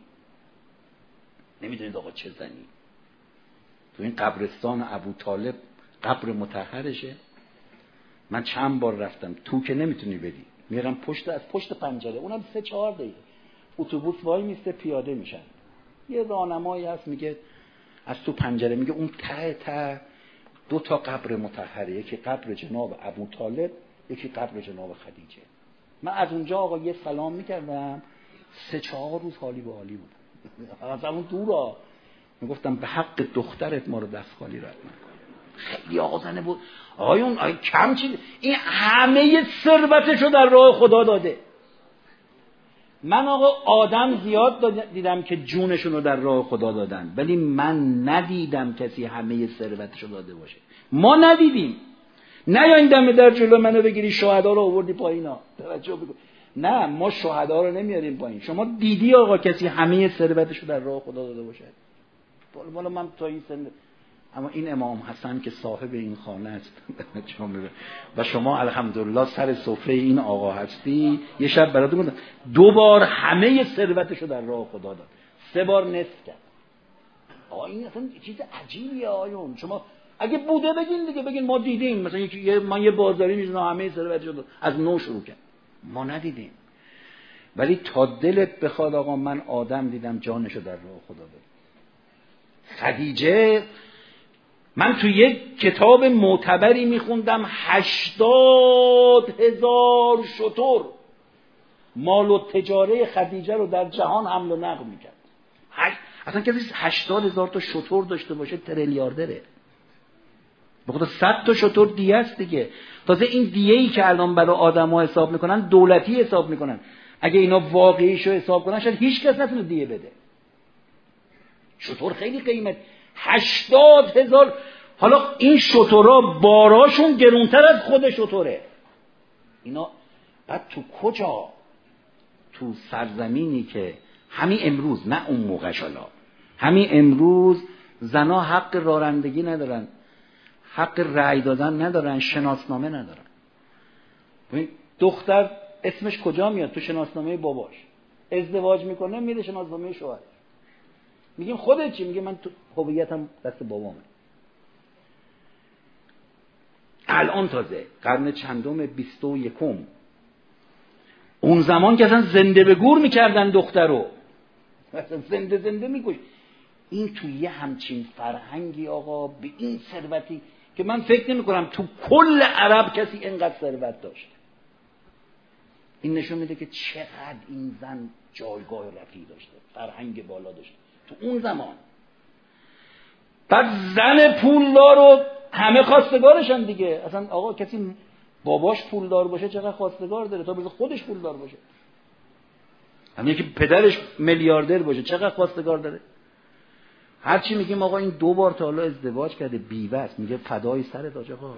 Speaker 1: نمی‌دونید آقا چه زنی. تو این قبرستان ابو طالب قبر متحرشه من چند بار رفتم. تو که نمی‌تونی بدی. میرم پشت از پشت پنجره. اونم سه چهار دقیقه. اتوبوس وای میسته پیاده میشن. یه راهنمایی هست میگه از تو پنجره میگه اون ته ته. دو تا قبر متحره یکی قبر جناب ابو طالب یکی قبر جناب خدیجه. من از اونجا آقا یه سلام می‌کردم. سه چهار روز حالی به حالی بود از اون دورا. می‌گفتم به حق دخترت ما رو دست خالی رد خیلی آزنه بود. آقایون آقای کم چیز این همه ثروتشو در راه خدا داده. من آقا آدم زیاد دیدم که جونشون رو در راه خدا دادن. ولی من ندیدم کسی همه ثروتشو داده باشه. ما ندیدیم. نیاین دم در جلو منو بگیری شهدا رو آوردی پایینا توجه بکن. نه ما شهدا رو نمیاریم پایین. شما دیدی آقا کسی همه ثروتشو در راه خدا داده باشه؟ بالا من تا این سن اما این امام حسن که صاحب این خانه است. و شما الحمدلله سر سفره این آقا هستی. یه شب براتون گفتم دو بار همه ثروتشو در راه خدا داد. سه بار نصف کرد. آقا این اصلا چیز عجیبیه آیون. شما اگه بوده بگین دیگه بگین ما دیدیم. مثلا یه من یه بازاری می‌دونم همه ثروتشو از نو شروع کرد. ما ندیدیم. ولی تا دلت بخواد آقا من آدم دیدم جانشو در راه خدا داد. خدیجه من تو یک کتاب معتبری میخوندم هشتاد هزار شطور. مال و تجاره خدیجه رو در جهان حمل و نقل می‌کرد. اصلا کسی هشتاد هزار تا شطور داشته باشه تریلیاردره. به خدا صد تا شطور دیه است دیگه. تازه این دیه ای که الان برای آدما حساب می‌کنن دولتی حساب می‌کنن. اگه اینا واقعیشو حساب کنن شاید هیچ کس نتونه دیه بده. شطور خیلی قیمت هشتاد هزار. حالا این شطورا باراشون گرونتر از خود شطوره. اینا بعد تو کجا؟ تو سرزمینی که همین امروز نه اون موقع شالا. همین امروز زنا حق رارندگی ندارن حق رأی دادن ندارن شناسنامه ندارن. دختر اسمش کجا میاد؟ تو شناسنامه باباش. ازدواج می‌کنه میره شناسنامه شوهر میگیم خودت چی؟ میگه من تو هویتم دست بابامه. الان تازه قرن چندم بیست و یکم. اون زمان که اصلا زنده به گور می‌کردن دختر رو. زنده زنده میکش. این توی یه همچین فرهنگی آقا به این ثروتی که من فکر نمی کنم تو کل عرب کسی اینقدر ثروت داشت. این نشون میده که چقدر این زن جایگاه رفی داشته فرهنگ بالا داشته. تو اون زمان. بعد زن پولدار رو همه خواستگارشن دیگه. اصلا آقا کسی باباش پولدار باشه چقدر خواستگار داره؟ تا بذار خودش پولدار باشه. همین که پدرش میلیاردر باشه چقدر خواستگار داره؟ هرچی میگیم آقا این دو بار تا حالا ازدواج کرده بیوه است میگه فدای سر آقا.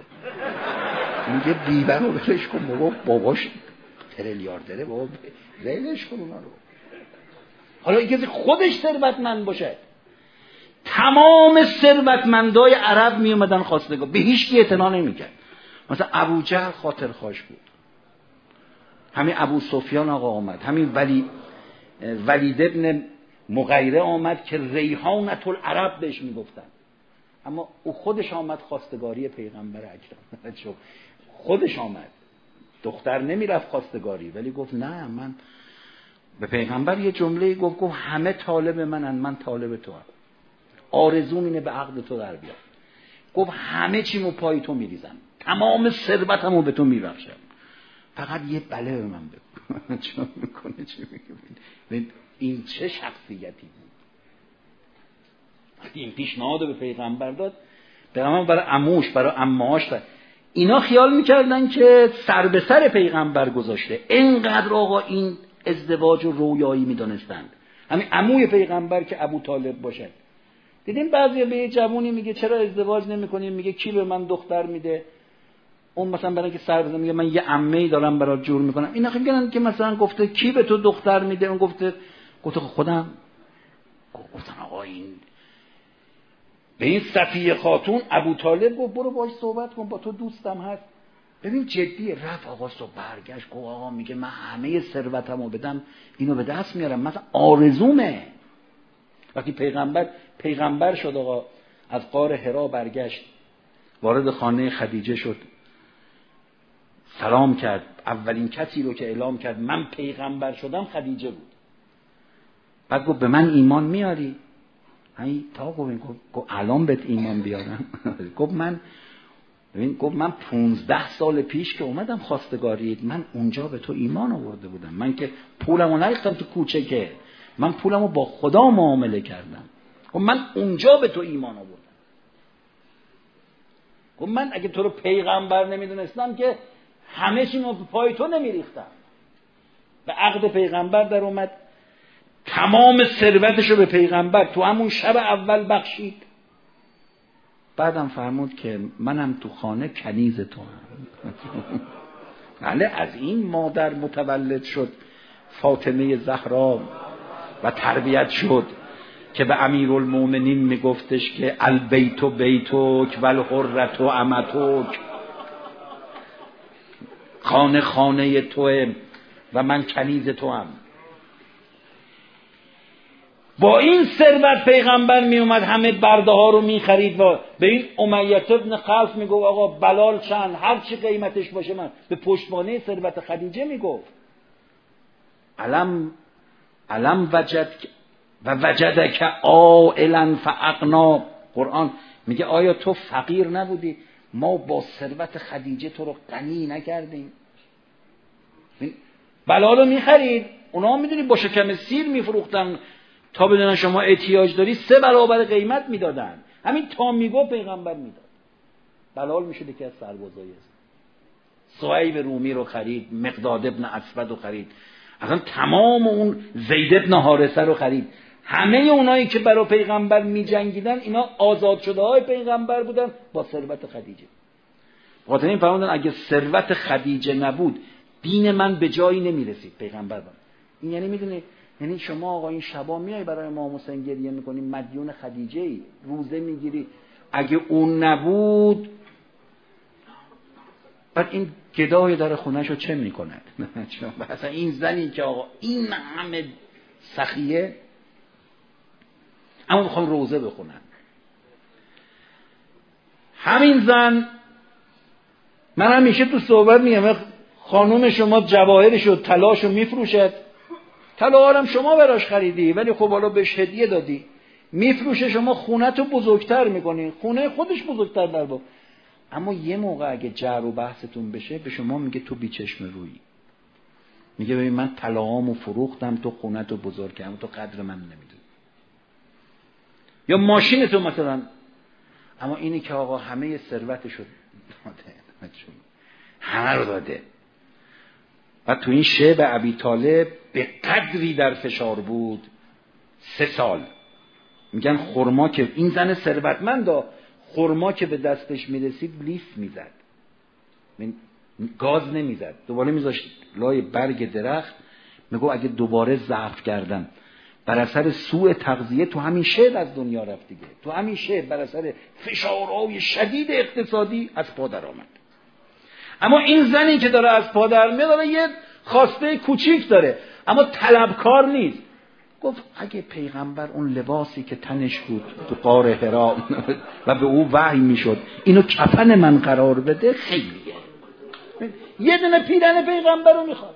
Speaker 1: میگه بیوه رو برش کن بابا باباش تریلیاردره بابا. ولش کن اونا رو. حالا کسی خودش ثروتمند باشه. تمام ثروتمندای عرب می اومدن خواستگار. به هیچ کی اعتنا نمی‌کرد مثلا ابو جهل خاطر خواش بود. همین ابو سفیان آقا آمد. همین ولی ولید ابن مغیره آمد که ریحانت العرب بهش می‌گفتن اما او خودش آمد خواستگاری پیغمبر اکرم. خودش آمد. دختر نمی‌رفت خواستگاری. ولی گفت نه من به پیغمبر یه جمله گفت گفت همه طالب منن من طالب تو هم آرزوم اینه به عقد تو در بیاد گفت همه چیمو پای تو میریزم. تمام ثروتمو به تو میبخشم. فقط یه بله به من بگو. چون می‌کنه چی میگه این چه شخصیتی بود؟ وقتی این پیشنهاد به پیغمبر داد. پیغمبر برای اموش برای اماش اینا خیال می‌کردن که سر به سر پیغمبر گذاشته. اینقدر آقا این ازدواج و رویایی می‌دانستند. همین عموی پیغمبر که ابو طالب باشد. دیدیم بعضی به یه جوونی میگه چرا ازدواج نمی‌کنیم میگه کی به من دختر میده؟ اون مثلا برای که سر بزنه میگه من یه عمه دارم برات جور می‌کنم. اینا میگن که مثلا گفته کی به تو دختر میده؟ اون گفته گفته خودم. گفتن آقا این به این صفیه خاتون ابو طالب گفت برو باش صحبت کن با تو دوستم هست. ببین جدی رفت آقا تو برگشت گفت آقا میگه من همه ثروتمو بدم اینو به دست میارم. مثلا آرزومه. وقتی پیغمبر پیغمبر شد آقا از قار هرا برگشت وارد خانه خدیجه شد. سلام کرد. اولین کسی رو که اعلام کرد من پیغمبر شدم خدیجه بود. بعد گفت به من ایمان میاری؟ همین تا گفت گفت الان بهت ایمان بیارم. گفت من ببین گفت من 15 سال پیش که اومدم خواستگارید من اونجا به تو ایمان آورده بودم. من که پولمو نریختم تو کوچه که. من پولمو با خدا معامله کردم. گفت من اونجا به تو ایمان آوردم. گفت من اگه تو رو پیغمبر نمی‌دونستم که همه چی پای تو نمیریختم. به عقد پیغمبر در اومد. تمام ثروتش رو به پیغمبر. تو همون شب اول بخشید. بعدم فرمود که منم تو خانه کنیز تو هم. بله از این مادر متولد شد فاطمه زهرا و تربیت شد که به امیر المومنین میگفتش که البیت و بیتوک و الحرت و امتوک خانه خانه توه و من کنیز تو هم با این ثروت پیغمبر می اومد همه برده ها رو می خرید و به این امیت ابن خلف می گفت آقا بلال چند؟ هر چی قیمتش باشه من. به پشتوانه ثروت خدیجه می گفت علم علم وجد و وجدک آئلا فاقنا. قرآن میگه آیا تو فقیر نبودی؟ ما با ثروت خدیجه تو رو غنی نکردیم. بلالو می‌خرید. اونا می‌دونی با شکم سیر میفروختن. تا بدونن شما احتیاج داری سه برابر قیمت می‌دادن. همین تا میگو پیغمبر می‌داد. بلال می‌شد که از سربازای صحیب رومی رو خرید مقداد ابن اسود رو خرید. اصلا تمام اون زید ابن حارسه رو خرید. همه اونایی که برای پیغمبر میجنگیدن اینا آزاد شده های پیغمبر بودن با ثروت خدیجه. خاطر این فرمودن اگه ثروت خدیجه نبود دین من به جایی نمی‌رسید پیغمبر. این یعنی می‌دونی یعنی شما آقا این شبا میای برای امام حسین گریه می‌کنی مدیون خدیجه ای روزه می‌گیری. اگه اون نبود بعد این گدای در خونهشو چه می‌کند؟ اصلا این زنی که آقا این همه سخیه. اما می‌خوان روزه بخونن. همین زن من همیشه تو صحبت میگم خانوم شما جواهرش و تلاشو میفروشد. طلا شما براش خریدی ولی خب حالا بهش هدیه دادی. میفروشه شما خونه تو بزرگتر می‌کنی. خونه خودش بزرگتر در با اما یه موقع اگه جر و بحثتون بشه به شما میگه تو بیچشم رویی میگه ببین من طلاهامو فروختم تو خونه تو بزرگ کردم تو قدر من نمی‌دونی. یا ماشین تو مثلا. اما اینی که آقا همه ثروتشو داده. همه رو داده. و تو این شعب عبی طالب به قدری در فشار بود سه سال. میگن خرما که این زن ثروتمند خرما که به دستش می‌رسید لیف می‌زد. گاز نمی‌زد. دوباره میذاشت لای برگ درخت. میگو اگه دوباره ضعف کردم بر اثر سوء تغذیه تو همین شعر از دنیا رفت دیگه. تو همین شعر بر اثر فشارهای شدید اقتصادی از پا در آمد. اما این زنی که داره از پا در میاد یه خواسته کوچیک داره. اما طلبکار نیست. گفت اگه پیغمبر اون لباسی که تنش بود تو قار حرا و به او وحی می‌شد اینو کفن من قرار بده خیلیه یه دونه پیرن پیغمبر رو می‌خواد.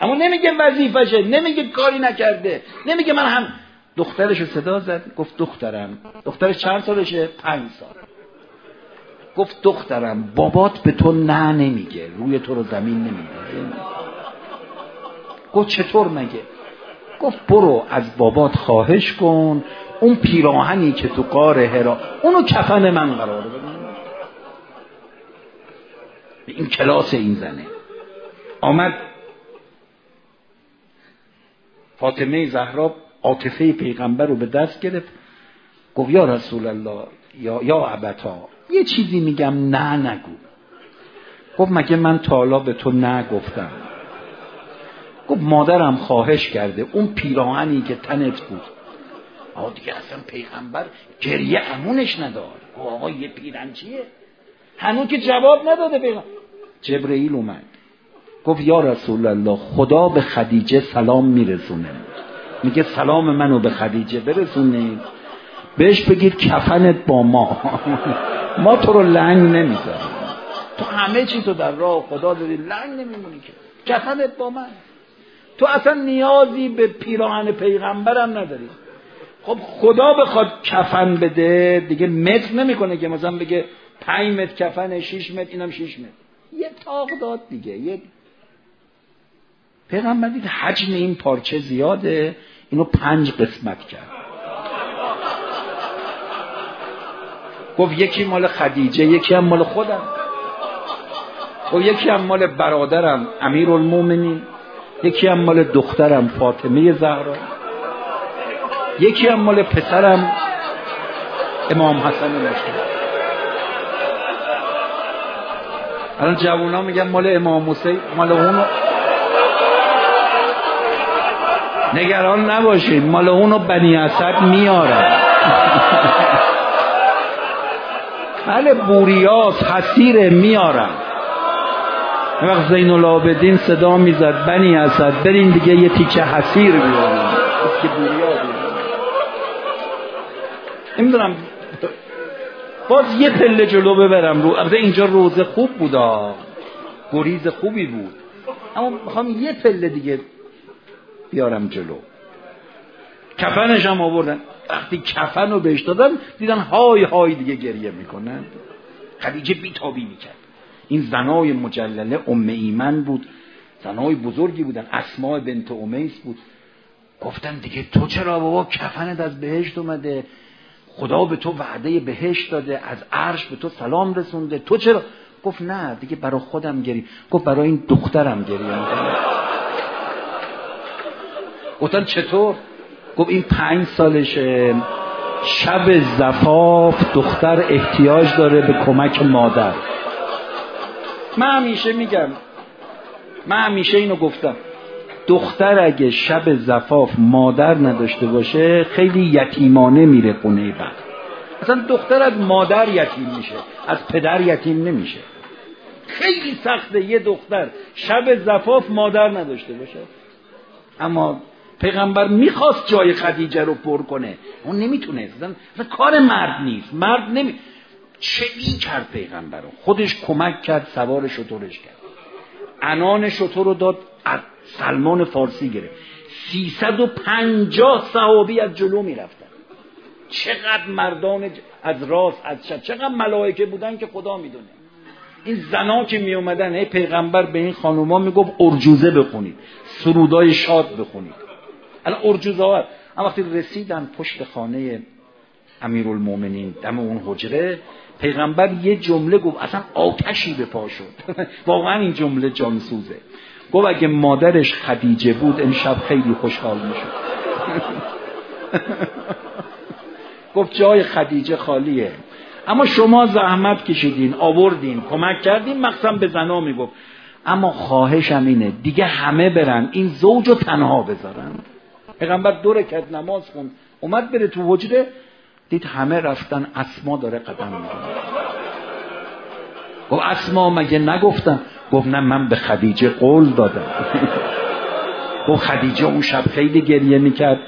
Speaker 1: اما نمیگه وظیفشه نمیگه کاری نکرده نمیگه من هم. دخترش صدا زد گفت دخترم. دخترش چند سالشه؟ پنج سال. گفت دخترم بابات به تو نه نمیگه روی تو رو زمین نمیده گفت چطور مگه؟ گفت برو از بابات خواهش کن اون پیراهنی که تو قار هرا اونو کفن من قرار بده. این کلاس این زنه. آمد. فاطمه زهرا عاطفه پیغمبر رو به دست گرفت. گفت یا رسول الله یا یا عبتا یه چیزی میگم نه نگو. گفت مگه من تالا به تو نگفتم؟ گفت مادرم خواهش کرده اون پیراهنی که تنت بود. آقا دیگه اصلا پیغمبر گریه امونش ندار آقا یه پیرن چیه؟ هنوز که جواب نداده پیغمبر. جبرئیل اومد. گفت یا رسول الله خدا به خدیجه سلام میرسونه. میگه سلام منو به خدیجه برسونید بهش بگید کفنت با ما. ما تو رو لنگ نمی‌ذاریم تو همه چی تو در راه خدا داری لنگ نمیمونی که. کفنت با من. تو اصلا نیازی به پیراهن پیغمبرم نداری. خب خدا بخواد کفن بده دیگه متر نمی‌کنه که مثلا بگه پنج متر کفن شیش متر اینم شیش متر. یه تاق داد دیگه یه پیغمبر دید حجم این پارچه زیاده اینو پنج قسمت کرد. گفت یکی مال خدیجه یکی هم مال خودم. گفت یکی هم مال برادرم امیر المومنین یکی هم مال دخترم فاطمه زهرا. یکی هم مال پسرم امام حسن مشکل الان جوونا میگن مال امام حسین مال اونو. نگران نباشید مال اونو بنی اسد میارن. بله بوریاس حسیر میارن وقت زین العابدین صدا می‌زد بنی اسد برین دیگه یه تیکه حسیر بیارن که بوریا نمی‌دونم. باز یه پله جلو ببرم. رو البته اینجا روزه خوب بودا. گریز خوبی بود. اما می‌خوام یه پله دیگه بیارم جلو. کفنش هم آوردن. وقتی کفن رو بهش دادن دیدن های های دیگه گریه می‌کنن خدیجه بیتابی می‌کرد. این زنای مجلله ام ایمن بود. زنای بزرگی بودن. اسماء بنت امیس بود. گفتن دیگه تو چرا بابا کفنت از بهشت اومده؟ خدا به تو وعده بهشت داده. از عرش به تو سلام رسونده. تو چرا؟ گفت نه دیگه برای خودم گری گفت برای این دخترم می‌کنم گفتن چطور؟ گفت این پنج سالشه. شب زفاف دختر احتیاج داره به کمک مادر. من همیشه میگم من همیشه اینو گفتم. دختر اگه شب زفاف مادر نداشته باشه خیلی یتیمانه میره خونه بعد. اصلا دختر از مادر یتیم میشه از پدر یتیم نمیشه. خیلی سخته یه دختر شب زفاف مادر نداشته باشه. اما پیغمبر می‌خواست جای خدیجه رو پر کنه. اون نمی‌تونه اصلا کار مرد نیست. مرد نمی چه کرد پیغمبر رو؟ خودش کمک کرد سوار شطورش کرد. انان شطور رو داد سلمان فارسی گرفت. سیصد و پنجاه صحابی از جلو می‌رفتن. چقدر مردان از راست از شد چقدر ملائکه بودن که خدا می‌دونه. این زنا که می اومدن ای پیغمبر به این خانوما می‌گفت ارجوزه بخونید. سرودای شاد بخونید. ها اما وقتی رسیدن پشت خانه امیرالمومنین دم اون حجره پیغمبر یه جمله گفت اصلا آتشی به پا شد. واقعا این جمله جانسوزه گفت اگه مادرش خدیجه بود امشب خیلی خوشحال می‌شد. گفت جای خدیجه خالیه. اما شما زحمت کشیدین آوردین کمک کردین مقصم به زنا می‌گفت. اما خواهشم اینه دیگه همه برن این زوج رو تنها بذارن. پیغمبر دو رکت نماز خوند. اومد بره تو وجده دید همه رفتن اسما داره قدم می‌زنه. گفت اسما مگه نگفتم؟ گفت نه من به خدیجه قول دادم. گفت خدیجه اون شب خیلی گریه می‌کرد.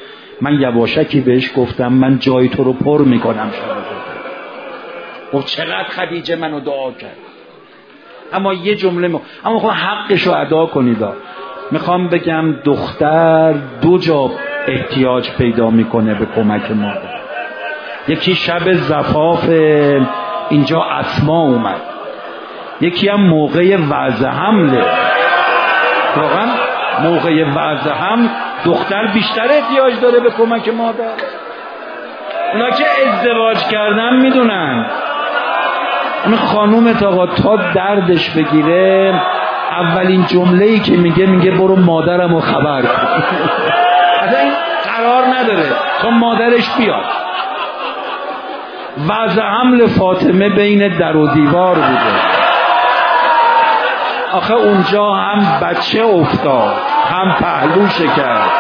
Speaker 1: من یواشکی بهش گفتم من جای تو رو پر می‌کنم. شب گفت چقدر خدیجه منو دعا کرد. اما یه جمله م... اما خب حقش رو ادا کنید می‌خوام بگم دختر دو جا احتیاج پیدا می‌کنه به کمک مادر یکی شب زفاف اینجا اسما اومد. یکی هم موقع وضع حمله واقعا موقع وضع هم دختر بیشتر احتیاج داره به کمک مادر اونا که ازدواج کردن می‌دونن. اون خانوم تا تا دردش بگیره اولین جمله ای که میگه میگه برو مادرم رو خبر کن. اصلا این قرار نداره. تا مادرش بیاد. وضع حمل فاطمه بین در و دیوار بوده. آخه اونجا هم بچه افتاد هم پهلو شکرد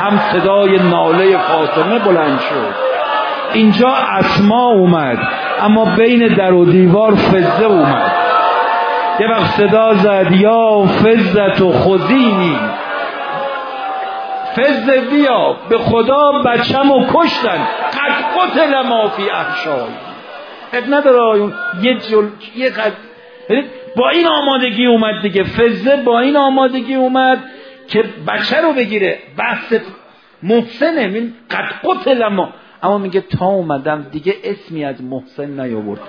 Speaker 1: هم صدای ناله فاطمه بلند شد. اینجا اسما اومد اما بین در و دیوار فزه اومد. یه وقت صدا زد یا فزت و خودینی فز بیا به خدا بچم و کشتن. قد قتل ما فی احشای. نداره یه جل... یه قد... با این آمادگی اومد دیگه. فزه با این آمادگی اومد که بچه رو بگیره. بحث محسنه من قد قتل ما. اما میگه تا اومدم دیگه اسمی از محسن نیاورد.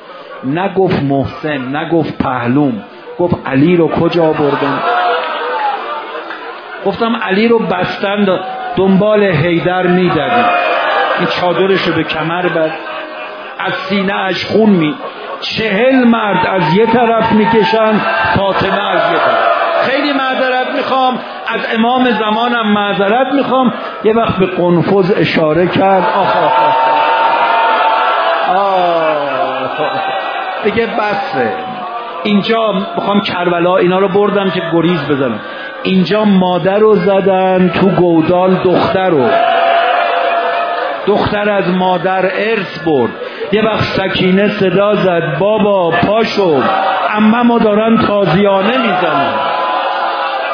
Speaker 1: نگفت محسن نگفت پهلوم. گفت علی رو کجا بردن گفتم علی رو بستند دنبال هیدر می‌دادیم این چادرش رو به کمر بر از سینه اش خون می چهل مرد از یه طرف می‌کشن فاطمه از یه طرف. خیلی معذرت می‌خوام. از امام زمانم معذرت می‌خوام. یه وقت به قنفذ اشاره کرد. آخ آخ آخ دیگه بسه اینجا می‌خوام کربلا اینا رو بردم که گریز بزنم. اینجا مادر رو زدن تو گودال دختر رو. دختر از مادر ارث برد. یه وقت سکینه صدا زد بابا پاشو. اممو دارن تازیانه می‌زنن.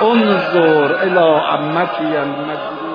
Speaker 1: انظر الى امتی المجروبه